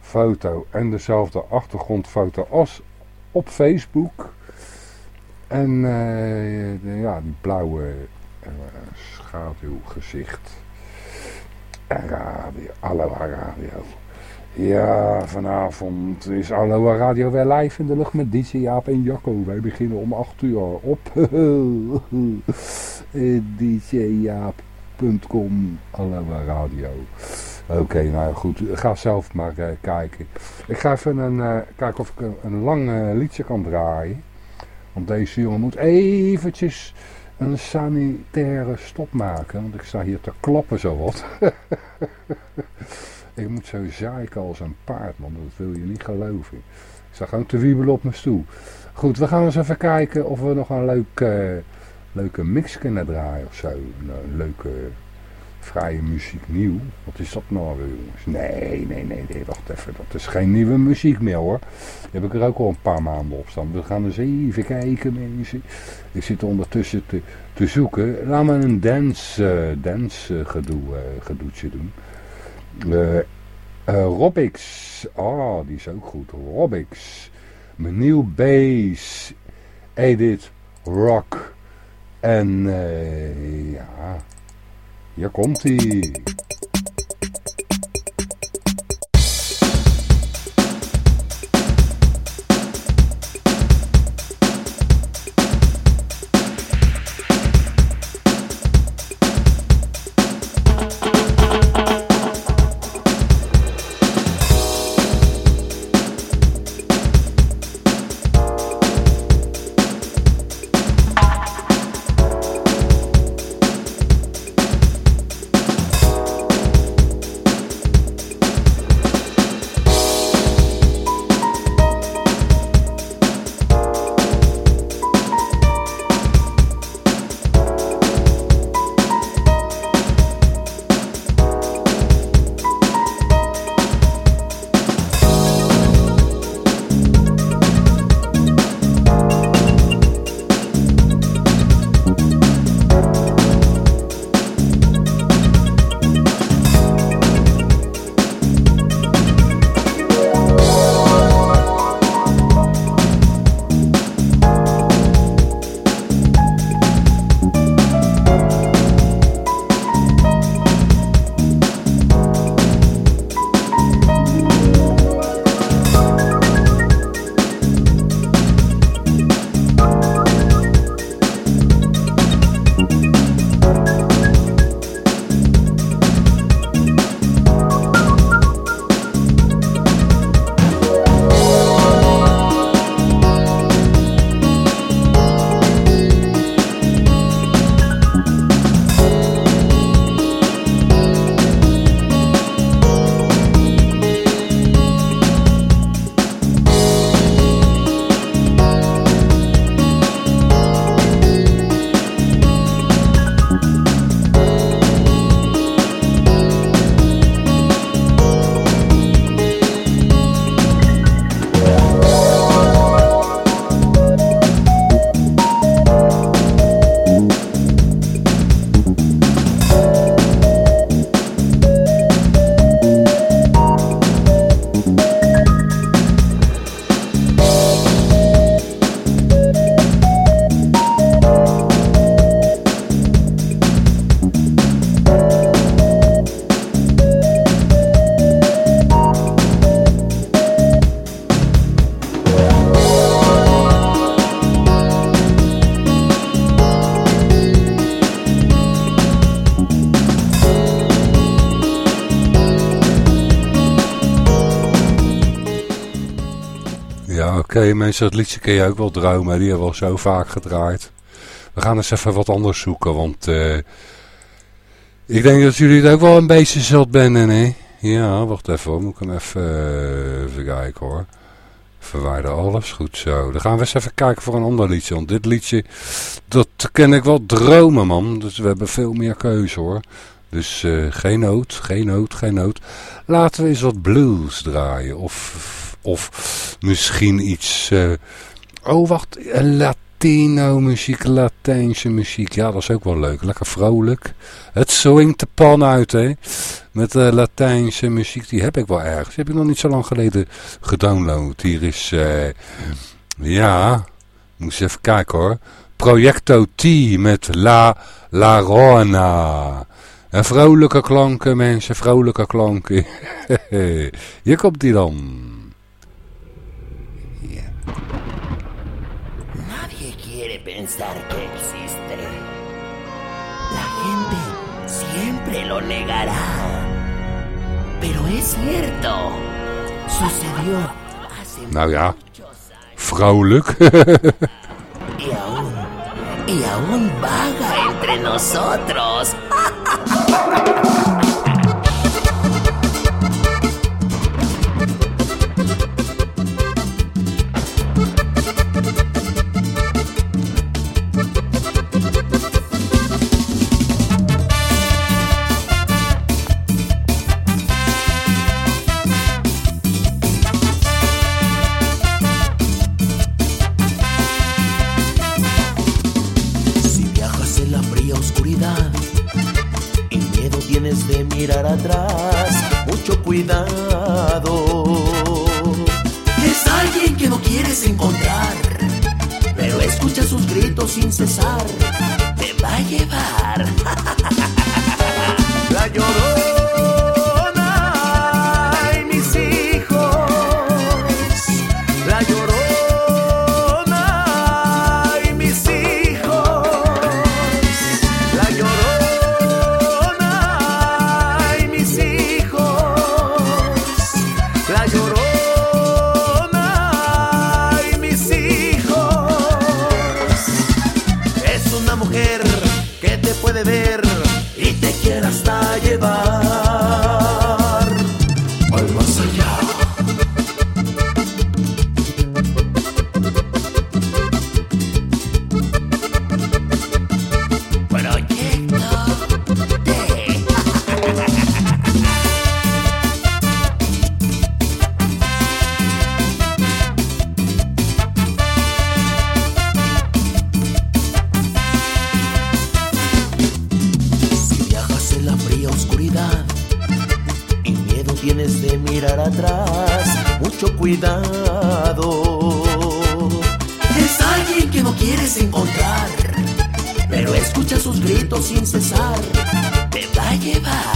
foto en dezelfde achtergrondfoto als op Facebook. En uh, ja, die blauwe uh, schaduwgezicht. Radio, Aloha Radio. Ja, vanavond is Aloha Radio weer live in de lucht met DJ Jaap en Jacco. Wij beginnen om 8 uur op djjaap.com Aloha Radio. Oké, nou goed, ga zelf maar uh, kijken. Ik ga even een, uh, kijken of ik een, lang uh, liedje kan draaien. Want deze jongen moet eventjes een sanitaire stop maken. Want ik sta hier te kloppen zo wat. Ik moet zo zeiken als een paard, man. Dat wil je niet geloven. Ik sta gewoon te wiebelen op mijn stoel. Goed, we gaan eens even kijken of we nog een leuk, uh, leuke mix kunnen draaien of zo. Een, een leuke vrije muziek nieuw. Wat is dat nou weer, jongens? Nee, nee, nee, nee, wacht even. Dat is geen nieuwe muziek meer, hoor. Die heb ik er ook al een paar maanden op staan. We gaan eens even kijken, mensen. Ik zit ondertussen te, te zoeken. Laat me een dance, uh, dance gedoe, gedoetje doen. Uh, uh, Robix. Oh, die is ook goed. Robix. Mijn nieuw bass. Edit Rock. En uh, ja, hier komt hij. Oké mensen, dat liedje kun je ook wel dromen. Die hebben we al zo vaak gedraaid. We gaan eens even wat anders zoeken, want... Uh, ik denk dat jullie het ook wel een beetje zult bennen, hè? Ja, wacht even hoor. Moet ik hem even, uh, kijken hoor. Verwijder alles. Goed zo. Dan gaan we eens even kijken voor een ander liedje. Want dit liedje, dat ken ik wel dromen man. Dus we hebben veel meer keuze hoor. Dus uh, geen nood, geen nood, geen nood. Laten we eens wat blues draaien. Of, of misschien iets... Uh, oh, wacht. Latino muziek, Latijnse muziek. Ja, dat is ook wel leuk. Lekker vrolijk. Het swingt de pan uit, hè. Met uh, Latijnse muziek. Die heb ik wel ergens. Die heb ik nog niet zo lang geleden gedownload. Hier is... Ja... Moest even kijken hoor. Projecto T met La La Rona. En vrolijke klanken mensen, vrolijke klanken. Hier komt die dan. Pensar que existe. La gente siempre lo negará. Pero es cierto. Sucedió hace nou ja, vrolijk. y aún, y aún vaga entre nosotros. mirar atrás, mucho cuidado. Es alguien que no quieres encontrar, pero escucha sus gritos sin cesar, te va a llevar. Es alguien que no quieres encontrar, pero escucha sus gritos sin cesar, te va a llevar.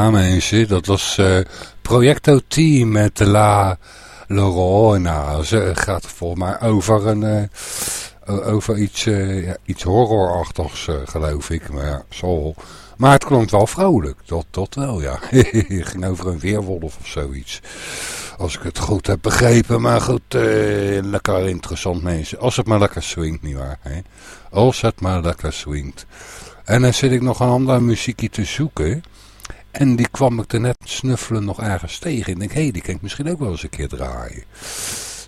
Ja mensen, dat was eh, Projecto T met La Lorona. Ze gaat volgens mij over een, eh, over iets, ja, iets horrorachtigs, geloof ik. Maar ja, zo. Maar het klonk wel vrolijk, dat, dat wel, ja. het ging over een weerwolf of zoiets. Als ik het goed heb begrepen, maar goed, lekker interessant mensen. Als het maar lekker swingt, nietwaar. Hè? Als het maar lekker swingt. En dan zit ik nog een ander muziekje te zoeken. En die kwam ik er net snuffelen nog ergens tegen. Ik denk, hé, hey, die kan ik misschien ook wel eens een keer draaien.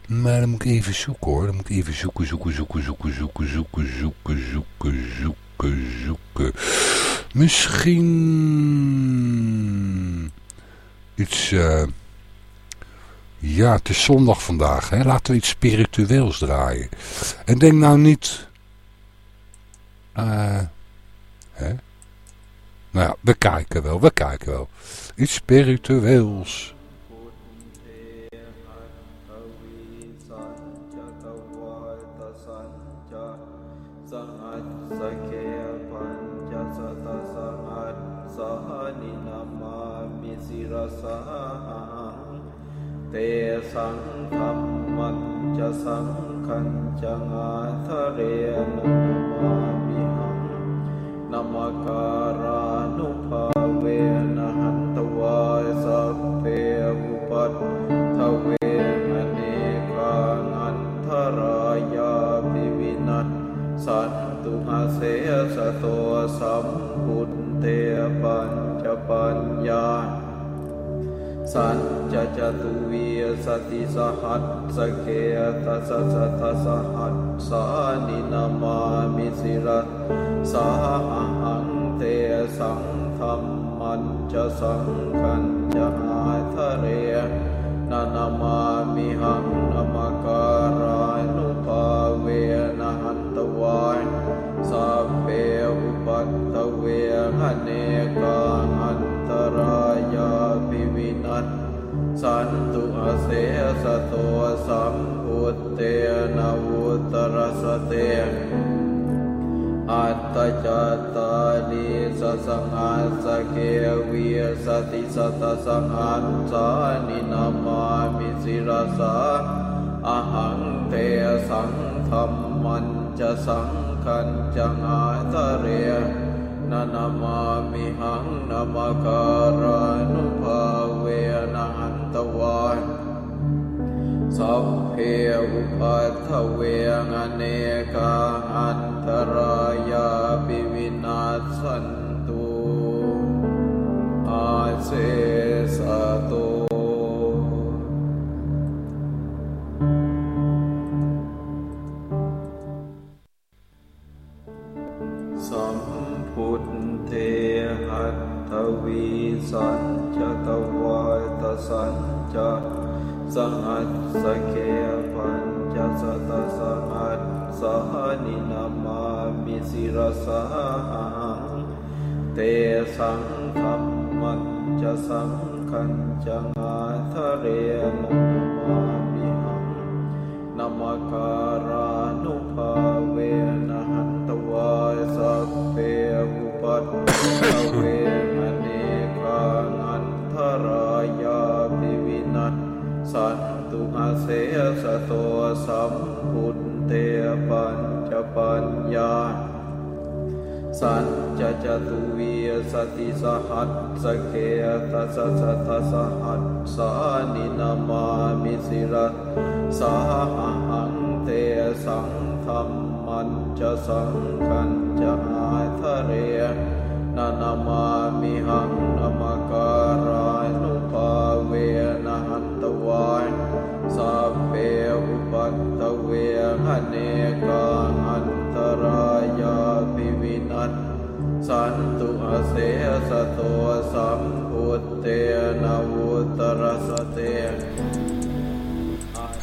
Maar dan moet ik even zoeken hoor. Dan moet ik even zoeken, zoeken, zoeken, zoeken, zoeken, zoeken, zoeken, zoeken, zoeken, zoeken. Misschien iets... Uh... Ja, het is zondag vandaag. Hè? Laten we iets spiritueels draaien. En denk nou niet... Uh, hè? Nou ja, we kijken wel, we kijken wel. Iets spiritueels. te sang namakarānuphāvēna santu haseya sato sambuddhe panchapanya สัจจะจตุวีสติสหัสสเกตัสสะทัสหัสสานินามามิสิรสาหังเตสังธรรมันจะสังขันจะอาทะเรนานามามิหังน สันตุอาเสสโตสัมพุตเตนาวุตรสเตอัตตจัตตาลีสสังอาสเกวีสติสัตสังอันสานินามามิสิรสาอหังเตสังธรรมันจะสังขันจังอาทะเรนานามามิหังนามการานุภา หันสัพเพอุปัฏฐเวงอเนกาอันตรายาปิวินาสันตุอาเสสโตสัมพุทเทหัตถวีสัญจตวาตสัญ จสหัสสเกปัญจสตสหัสสหนินามามิสิรสหังเตสังธรรมัจจะสังขันจังอาทะเรนนามามิหังนามการานุภาเวนะหันตวายสัพเพอุปัตตเว เสสโตสัมพุทเตปัญจปัญญา สัจจะจตุวีสติสหัสสเกตัสสะทัสหัสสานินามามิสิระสาหังเตสังธรรมันจะสังขันจะอาทะเรนานามามิหังนามการานุภาเวนะหันตวายสัพเพอุปัตต เวหเนกาอันตรายาปิวินัสสันตุอาเสสโตสัมพุตเตนาวุตรสเต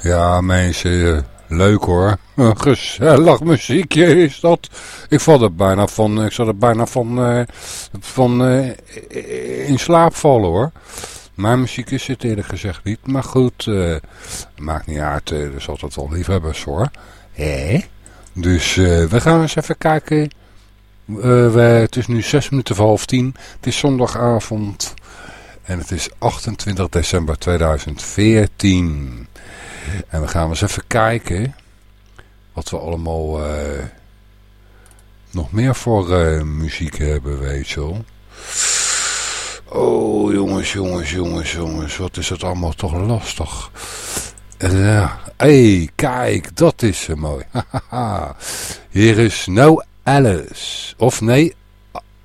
Ja, mensen, leuk hoor. Een gezellig muziekje is dat. Ik val er bijna van, ik zat er bijna van, uh, van uh, in slaap vallen hoor. Mijn muziek is het eerlijk gezegd niet. Maar goed, uh, maakt niet uit. er is altijd wel liefhebbers hoor. Hé? Dus we gaan eens even kijken. we, het is nu zes minuten voor half tien. Het is zondagavond. En het is 28 december 2014. En we gaan eens even kijken wat we allemaal nog meer voor muziek hebben, weet je wel. Oh, jongens, jongens, jongens, jongens. Wat is het allemaal toch lastig. Ja, hey, kijk, dat is zo mooi. Hier is No Alice. Of nee,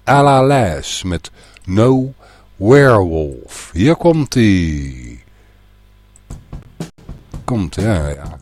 Alales met No Werewolf. Hier komt hij. Komt, ja, ja.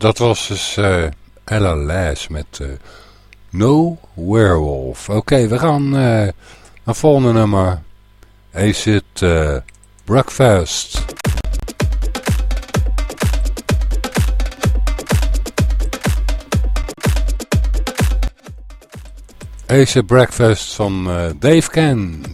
Dat was dus uh, Ella Les met uh, No Werewolf. Oké, we gaan uh, naar volgende nummer. Is het uh, Breakfast. Ace Breakfast van Dave Kent.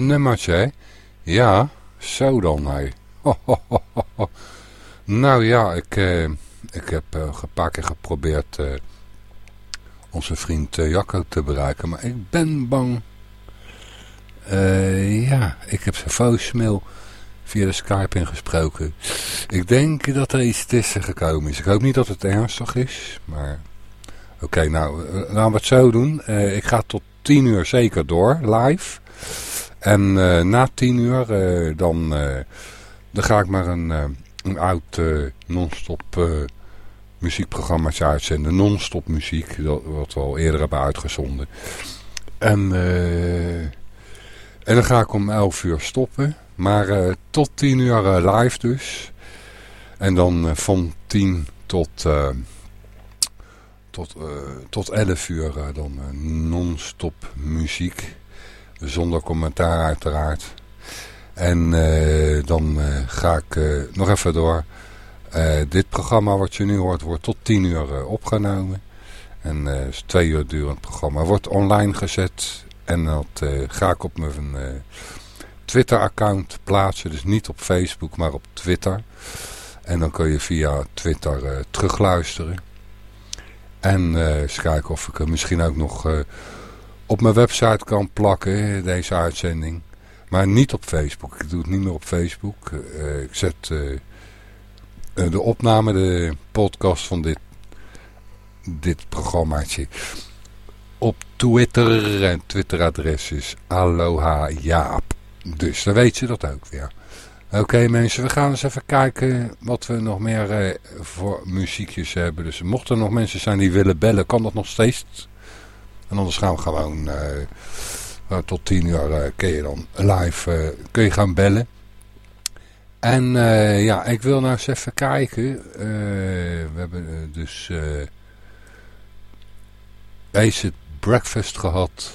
Nummertje, hè? Ja, zo dan, hè. nou ja, ik, ik heb een paar keer geprobeerd onze vriend Jacco te bereiken, maar ik ben bang. ja, ik heb zijn voicemail via de Skype ingesproken. Ik denk dat er iets tussen gekomen is. Ik hoop niet dat het ernstig is, maar... Oké, nou, laten we het zo doen. ik ga tot tien uur zeker door, live. En uh, na tien uur, uh, dan, uh, dan ga ik maar een, een oud non-stop muziekprogrammaatje uitzenden. Non-stop muziek, wat we al eerder hebben uitgezonden. En, en dan ga ik om elf uur stoppen. Maar tot tien uur live dus. En dan van tien tot tot, tot 11 uur dan non-stop muziek. Zonder commentaar uiteraard. En dan ga ik nog even door. dit programma wat je nu hoort wordt tot 10 uur opgenomen. En het is twee uur durend programma. Wordt online gezet. En dat ga ik op mijn Twitter-account plaatsen. Dus niet op Facebook, maar op Twitter. En dan kun je via Twitter terugluisteren. En eens kijken of ik er misschien ook nog op mijn website kan plakken, deze uitzending. Maar niet op Facebook. Ik doe het niet meer op Facebook. Uh, ik zet de opname, de podcast van dit, dit programmaatje op Twitter. En Twitteradres is Aloha Jaap. Dus dan weet je dat ook weer. Oké mensen, we gaan eens even kijken wat we nog meer eh, voor muziekjes hebben. Dus mochten er nog mensen zijn die willen bellen, kan dat nog steeds. En anders gaan we gewoon uh, tot tien uur uh, kun je dan live kun je gaan bellen. En ja, ik wil nou eens even kijken. we hebben dus Basic Breakfast gehad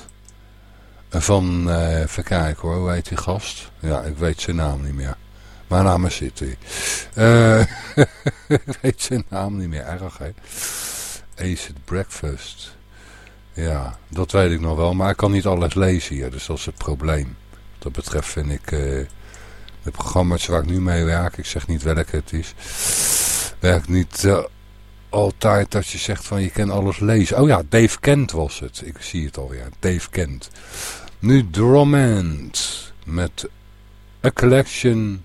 van, even kijken hoor, hoe heet die gast? Ja, ik weet zijn naam niet meer. Maar naam is City. Uh, weet zijn naam niet meer erg, hè. Acid Breakfast. Ja, dat weet ik nog wel. Maar ik kan niet alles lezen hier, dus dat is het probleem. Wat dat betreft vind ik... Uh, de programma's waar ik nu mee werk, ik zeg niet welke het is... werkt niet uh, altijd dat je zegt van je kan alles lezen. Oh ja, Dave Kent was het. Ik zie het alweer. Dave Kent. Nu Drummond met A Collection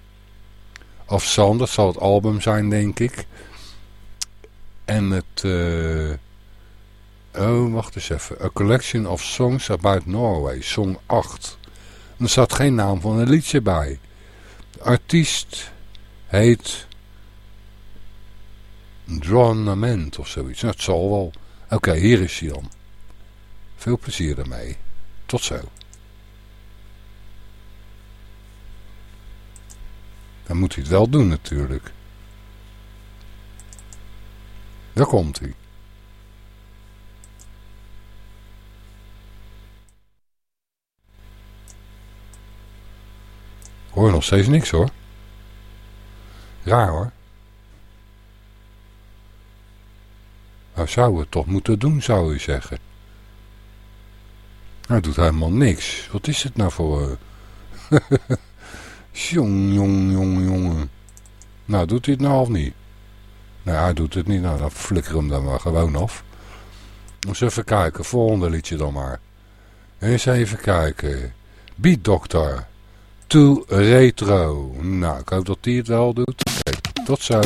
of Song, dat zal het album zijn denk ik. En het... Uh, oh, wacht eens even. A Collection of Songs About Norway, song 8. er staat geen naam van een liedje bij. De artiest heet... Dronament of zoiets. Dat zal wel. Oké, hier is hij dan. Veel plezier ermee. Tot zo. Dan moet hij het wel doen natuurlijk. Daar komt hij. Hoor nog steeds niks hoor. Raar hoor. Nou zou het toch moeten doen zou u zeggen. Hij doet helemaal niks. Wat is het nou voor... Uh... Jong, jong, jong, jongen. Nou, doet hij het nou of niet? Nou, hij doet het niet. Nou, dan flikker hem dan maar gewoon af. Even kijken. Volgende liedje dan maar. Eens even kijken. Beat Doctor. To Retro. Nou, ik hoop dat hij het wel doet. Oké, tot zo.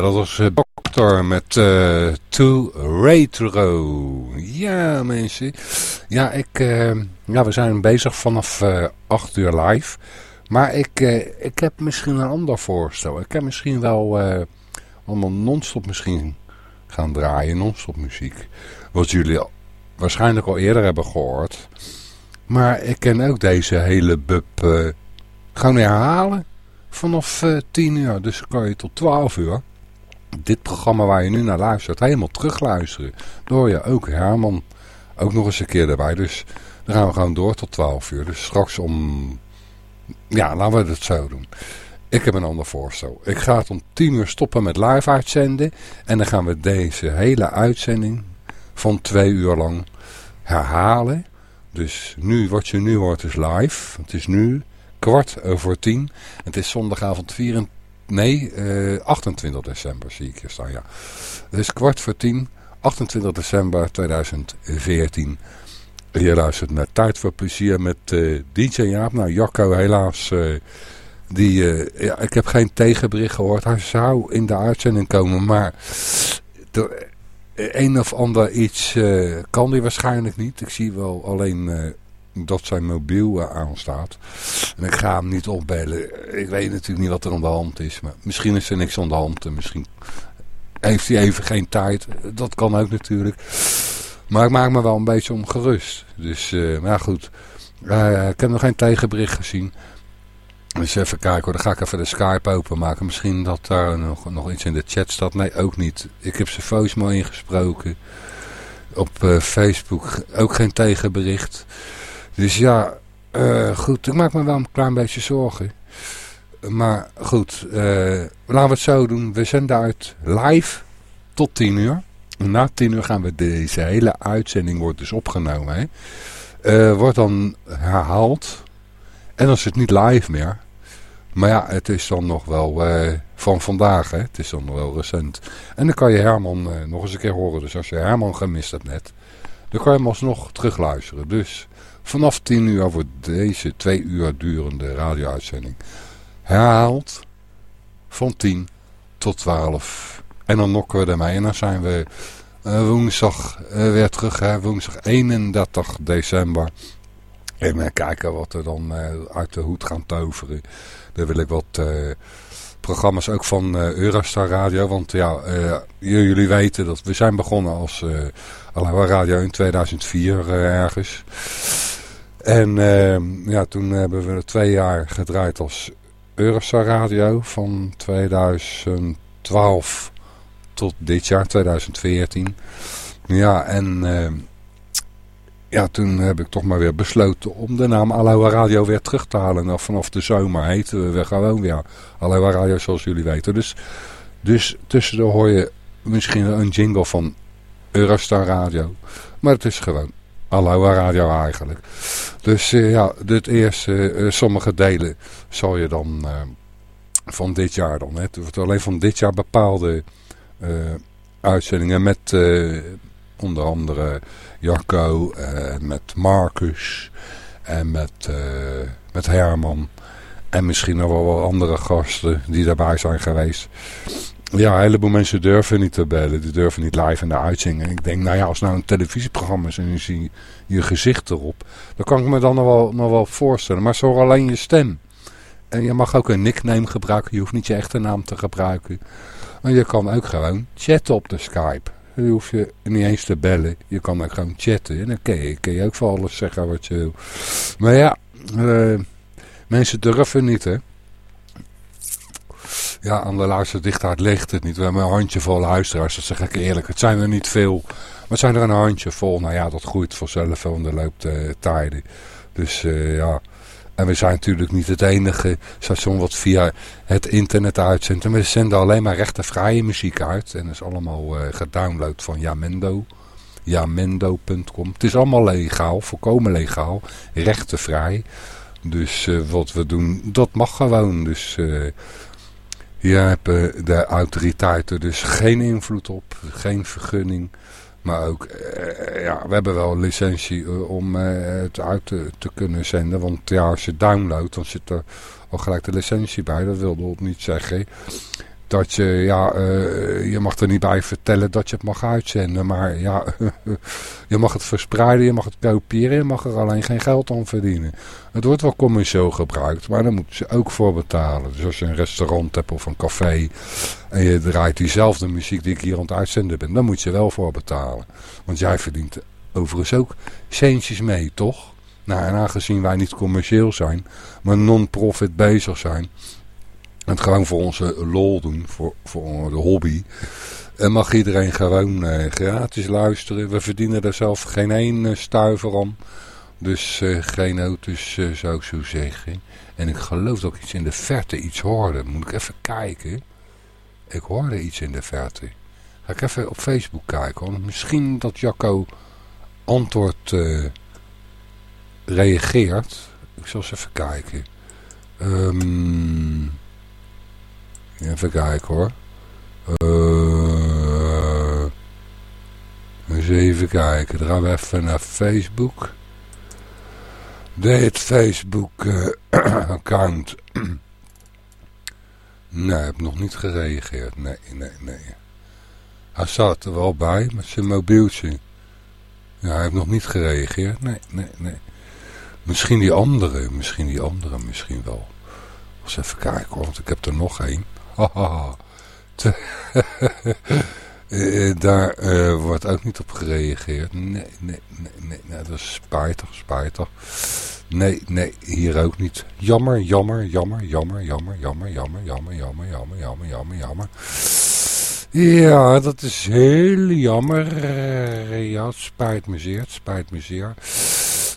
Dat was uh, Doctor met uh, To Retro. Ja, mensen. Ja, ik, uh, ja, we zijn bezig vanaf 8 uur live. Maar ik, ik heb misschien een ander voorstel. Ik heb misschien wel allemaal non-stop misschien gaan draaien. Non-stop muziek. Wat jullie waarschijnlijk al eerder hebben gehoord. Maar ik ken ook deze hele bub gewoon herhalen. Vanaf 10 uur. Dus kan je tot 12 uur dit programma waar je nu naar luistert helemaal terugluisteren. Door je ook Herman ook nog eens een keer erbij. Dus dan gaan we gewoon door tot 12 uur. Dus straks om... Ja, laten we het zo doen. Ik heb een ander voorstel. Ik ga het om 10 uur stoppen met live uitzenden. En dan gaan we deze hele uitzending van twee uur lang herhalen. Dus nu, wat je nu hoort is live. Het is nu kwart over tien. Het is zondagavond 24 Nee, uh, eh, 28 december zie ik hier staan, ja. Dus kwart voor tien, 28 december 2014. Je luistert naar Tijd voor Plezier met uh, DJ Jaap. Nou, Jacco helaas, uh, die, ja, ik heb geen tegenbericht gehoord. Hij zou in de uitzending komen, maar door een of ander iets kan hij waarschijnlijk niet. Ik zie wel alleen dat zijn mobiel uh, aanstaat. En ik ga hem niet opbellen. Ik weet natuurlijk niet wat er aan de hand is. Maar misschien is er niks aan de hand. En misschien heeft hij even geen tijd. Dat kan ook natuurlijk. Maar ik maak me wel een beetje ongerust. Dus, uh, maar goed. Uh, ik heb nog geen tegenbericht gezien. Dus even kijken hoor. Dan ga ik even de Skype openmaken. Misschien dat daar nog, nog iets in de chat staat. Nee, ook niet. Ik heb zijn voicemail ingesproken. Op Facebook ook geen tegenbericht. Dus ja, uh, goed, ik maak me wel een klein beetje zorgen. Maar goed, uh, laten we het zo doen. We zenden uit live tot 10 uur. Na 10 uur gaan we deze hele uitzending wordt dus opgenomen. Hè. Uh, wordt dan herhaald. En dan is het niet live meer. Maar ja, het is dan nog wel van vandaag. Hè. Het is dan nog wel recent. En dan kan je Herman nog eens een keer horen. Dus als je Herman gemist hebt net. Dan kan je hem alsnog terugluisteren. Dus vanaf 10 uur wordt deze twee uur durende radio-uitzending herhaald van 10 tot 12. En dan nokken we ermee en dan zijn we uh, woensdag uh, weer terug, hè, woensdag 31 december. En kijken wat er dan uh, uit de hoed gaan toveren. Daar wil ik wat programma's ook van Eurostar Radio. Want ja, jullie weten dat we zijn begonnen als uh, Radio in 2004 ergens. En uh, ja, toen hebben we twee jaar gedraaid als Eurostar Radio van 2012 tot dit jaar, 2014. Ja, en uh, ja, toen heb ik toch maar weer besloten om de naam Aloha Radio weer terug te halen. Nou, vanaf de zomer heten we gewoon weer Aloha Radio zoals jullie weten. Dus, dus tussendoor hoor je misschien een jingle van Eurostar Radio. Maar het is gewoon Aloha Radio eigenlijk. Dus uh, ja, dit eerste, uh, sommige delen zal je dan uh, van dit jaar dan. Het alleen van dit jaar bepaalde uitzendingen met onder andere Jacco, met Marcus en met, met Herman. En misschien nog wel andere gasten die daarbij zijn geweest. Ja, een heleboel mensen durven niet te bellen. Die durven niet live in de uitzending. ik denk, nou ja, als nou een televisieprogramma is en je ziet je gezicht erop. Dan kan ik me dan nog wel, nog wel voorstellen. Maar zo alleen je stem. En je mag ook een nickname gebruiken. Je hoeft niet je echte naam te gebruiken. En je kan ook gewoon chatten op de Skype. Dan hoef je niet eens te bellen. Je kan ook gewoon chatten. En dan kun je, je ook voor alles zeggen wat je wil. Maar ja, uh, mensen durven niet hè ja, aan de luisterdichtheid ligt het niet. We hebben een handjevol luisteraars, dat zeg ik eerlijk. Het zijn er niet veel, maar het zijn er een handjevol. Nou ja, dat groeit vanzelf in de loop der tijden. Dus uh, ja... En we zijn natuurlijk niet het enige station wat via het internet uitzendt. we zenden alleen maar rechtenvrije muziek uit. En dat is allemaal uh, gedownload van Jamendo. Jamendo.com. Het is allemaal legaal, volkomen legaal. Rechtenvrij. Dus uh, wat we doen, dat mag gewoon. Dus hier hebben de autoriteiten dus geen invloed op, geen vergunning. Maar ook, eh, ja, we hebben wel licentie uh, om uh, het uit te, te, kunnen zenden. Want ja, als je downloadt, dan zit er al gelijk de licentie bij. Dat wilde op niet zeggen. Dat je, ja, uh, je mag er niet bij vertellen dat je het mag uitzenden. Maar ja, je mag het verspreiden, je mag het kopiëren, je mag er alleen geen geld aan verdienen. Het wordt wel commercieel gebruikt, maar daar moeten ze ook voor betalen. Dus als je een restaurant hebt of een café en je draait diezelfde muziek die ik hier aan het uitzenden ben, dan moet je wel voor betalen. Want jij verdient overigens ook centjes mee, toch? Nou, en aangezien wij niet commercieel zijn, maar non-profit bezig zijn, het gewoon voor onze lol doen, voor, voor de hobby. En mag iedereen gewoon eh, gratis luisteren. We verdienen er zelf geen één uh, stuiver aan. Dus uh, geen auto's zou ik zo zeggen. En ik geloof dat ik iets in de verte iets hoorde. Moet ik even kijken. Ik hoorde iets in de verte. Ga ik even op Facebook kijken. Misschien dat Jacco antwoord reageert. Ik zal eens even kijken. Um, Even kijken hoor. Uh, eens even kijken. Dan gaan we even naar Facebook. Dit Facebook uh, account. nee, heb nog niet gereageerd. Nee, nee, nee. Hij zat er wel bij met zijn mobieltje. Ja, hij heeft nog niet gereageerd. Nee, nee, nee. Misschien die andere, misschien die andere, misschien wel. Eens even kijken hoor, want ik heb er nog één. Uh, daar uh, wordt ook niet op gereageerd. Nee, nee, nee, nee, dat is spijtig, spijtig. Nee, nee, hier ook niet. Jammer, jammer, jammer, jammer, jammer, jammer, jammer, jammer, jammer, jammer, jammer, jammer, jammer. Ja, dat is heel jammer. Ja, spijt me zeer, spijt me zeer.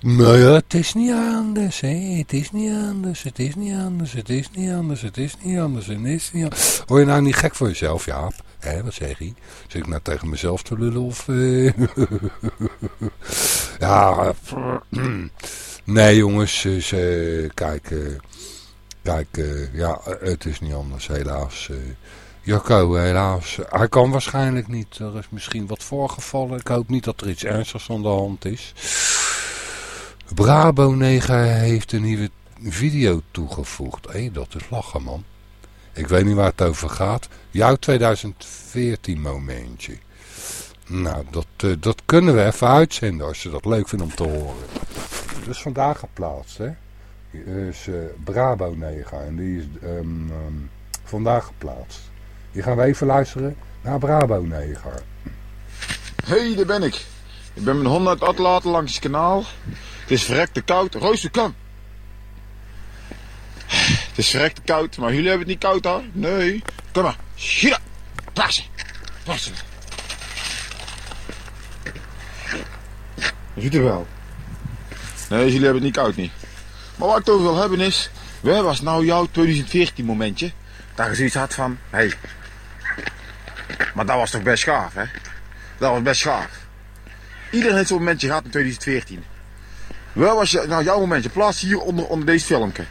Maar ja, het is niet anders, hè. Het is niet anders, het is niet anders, het is niet anders, het is niet anders, het is niet anders. Word je nou niet gek voor jezelf, Jaap? Hé, wat zeg je? Zit ik nou tegen mezelf te lullen of... Uh... ja, nee jongens, dus, uh, kijk, uh, kijk, ja, het is niet anders, helaas. Jacco, helaas. Hij kan waarschijnlijk niet. Er is misschien wat voorgevallen. Ik hoop niet dat er iets ernstigs aan de hand is. Brabo 9 heeft een nieuwe video toegevoegd. Hé, dat is lachen man. Ik weet niet waar het over gaat. Jouw 2014 momentje. Nou, dat, uh, dat kunnen we even uitzenden als je dat leuk vindt om te horen. Is vandaag geplaatst, hè. is uh, Brabo 9 en die is um, um, vandaag geplaatst. Die gaan we even luisteren naar Brabo 9. hey, daar ben ik. Ik ben mijn hond uit uitlaten langs het kanaal. Het is verrekte koud. Roosje, kom. Het is verrekte koud, maar jullie hebben het niet koud hoor. Nee. Kom maar. Schiet Plassen. Plassen. Je ziet er wel. Nee, jullie hebben het niet koud niet. Maar wat ik over wil hebben is... Waar was nou jouw 2014 momentje? Dat je zoiets had van... Hé. Hey, maar dat was toch best gaaf, hè? Dat was best gaaf. Iedereen heeft zo'n momentje gehad in 2014. Wel was je, nou jouw momentje, plaats hier onder, onder deze filmpje.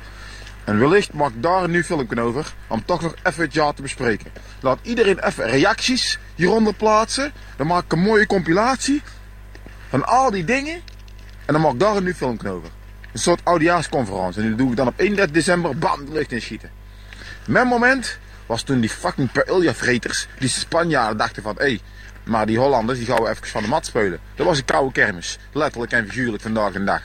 En wellicht maak ik daar een nieuw filmpje over, om toch nog even het jaar te bespreken. Laat iedereen even reacties hieronder plaatsen. Dan maak ik een mooie compilatie van al die dingen. En dan maak ik daar een nieuw filmpje over. Een soort oudejaarsconferentie. En die doe ik dan op 31 december, bam, de lucht inschieten. Mijn moment was toen die fucking paella-vreters, die Spanjaarden dachten van, hé, hey, maar die Hollanders, die gaan we even van de mat spelen. Dat was een koude kermis. Letterlijk en figuurlijk vandaag en dag.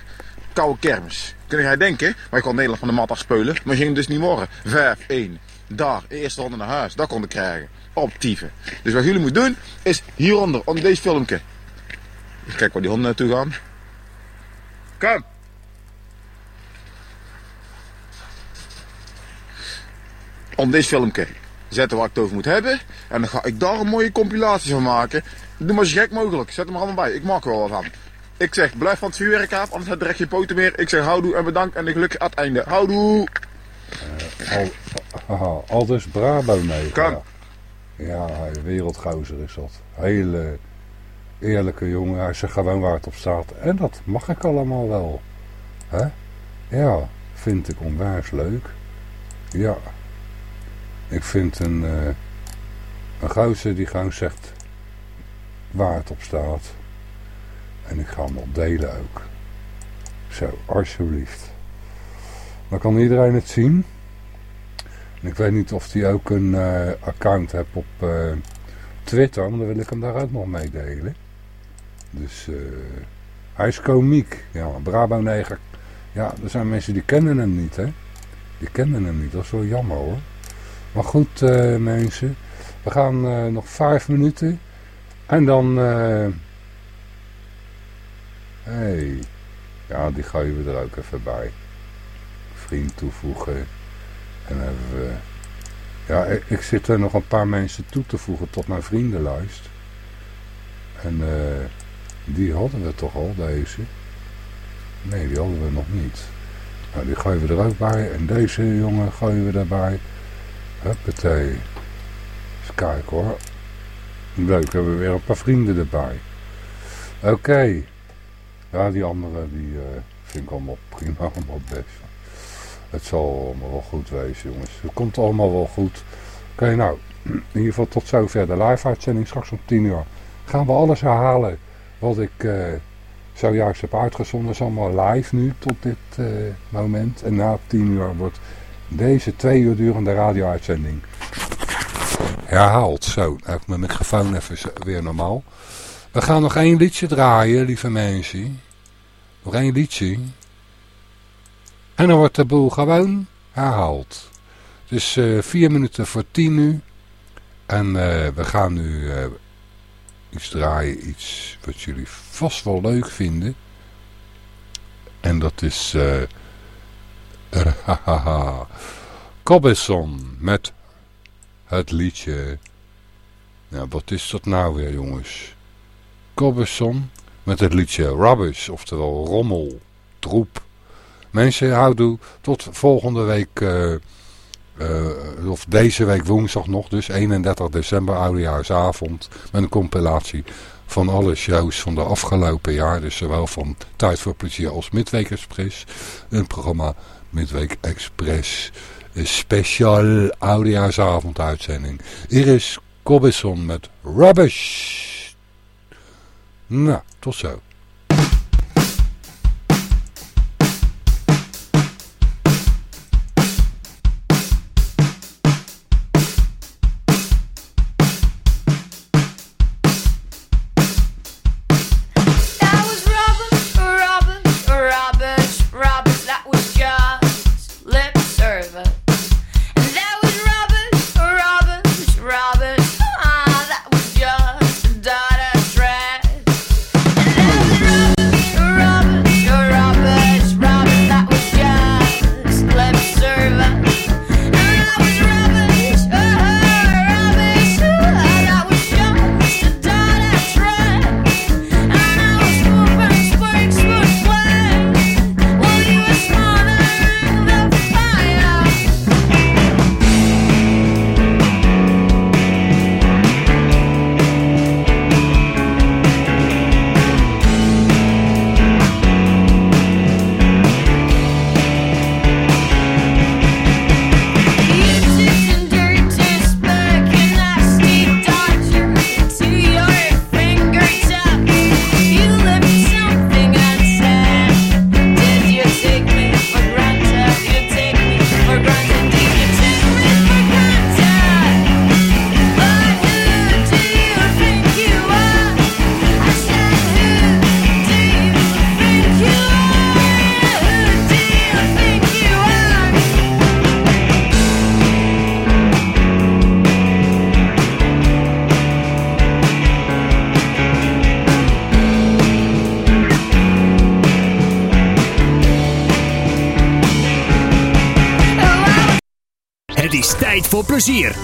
Koude kermis. Kun jij denken, maar ik kon Nederland van de mat afspelen. Maar ging dus niet morgen. 5-1. Daar, eerste ronde naar huis. Dat kon ik krijgen. Op. Dus wat jullie moeten doen, is hieronder, onder deze filmpje. Kijk waar die honden naartoe gaan. Kom. Om deze filmpje zetten waar ik het over moet hebben. En dan ga ik daar een mooie compilatie van maken. Doe maar zo gek mogelijk. Zet hem er allemaal bij. Ik maak er wel wat van. Ik zeg, blijf van het vuurwerk af, anders heb je direct je poten meer. Ik zeg, houdoe en bedankt en de geluk aan het einde. Houdoe! Uh, al, dus Brabo mee. Kom. Ja, wereldgozer is dat. Hele eerlijke jongen. Hij zegt gewoon waar het op staat. En dat mag ik allemaal wel. hè? Ja, vind ik onwijs leuk. Ja. Ik vind een, uh, een gozer die gewoon zegt waar het op staat. En ik ga hem wel delen ook. Zo, alsjeblieft. Dan kan iedereen het zien. Ik weet niet of hij ook een uh, account heeft op uh, Twitter, maar dan wil ik hem daar ook nog mee delen. Dus uh, hij is komiek. Ja, Brabo Neger. Ja, er zijn mensen die kennen hem niet, hè. Die kennen hem niet, dat is wel jammer hoor. Maar goed mensen, we gaan nog vijf minuten. En dan... hey, ja, die gooien we er ook even bij. Vriend toevoegen. En we... Ja, ik, zit er nog een paar mensen toe te voegen tot mijn vriendenlijst. En uh, die hadden we toch al, deze? Nee, die hadden we nog niet. Nou, die gooien we er ook bij. En deze jongen gooien we erbij. Huppatee. Eens kijken hoor. Leuk, hebben we weer een paar vrienden erbij. Oké. Ja, die andere die uh, vind ik allemaal prima, allemaal best. Het zal allemaal wel goed wezen, jongens. Het komt allemaal wel goed. Oké, nou, in ieder geval tot zover de live-uitzending. Straks om 10 uur gaan we alles herhalen wat ik uh, zojuist heb uitgezonden. is allemaal live nu tot dit uh, moment. En na 10 uur wordt deze twee uur durende radio-uitzending herhaald. Zo, nou ik mijn microfoon even weer normaal. We gaan nog één liedje draaien, lieve mensen. Nog één liedje. En dan wordt de boel gewoon herhaald. Dus uh, vier minuten voor tien nu. En uh, we gaan nu uh, iets draaien. Iets wat jullie vast wel leuk vinden. En dat is... Cobbeson met het liedje... Nou, wat is dat nou weer jongens? Cobbeson met het liedje Rubbish, oftewel rommel, troep. Mensen, houdoe, tot volgende week, uh, uh, of deze week woensdag nog, dus 31 december, oudejaarsavond, met een compilatie van alle shows van de afgelopen jaar. Dus zowel van Tijd voor Plezier als Midweek Express. Een programma Midweek Express. Een speciaal oudejaarsavond uitzending. Hier is Cobbison met Rubbish. Nou, tot zo.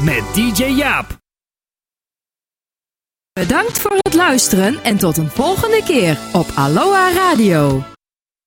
Met DJ Jaap. Bedankt voor het luisteren en tot een volgende keer op Aloha Radio.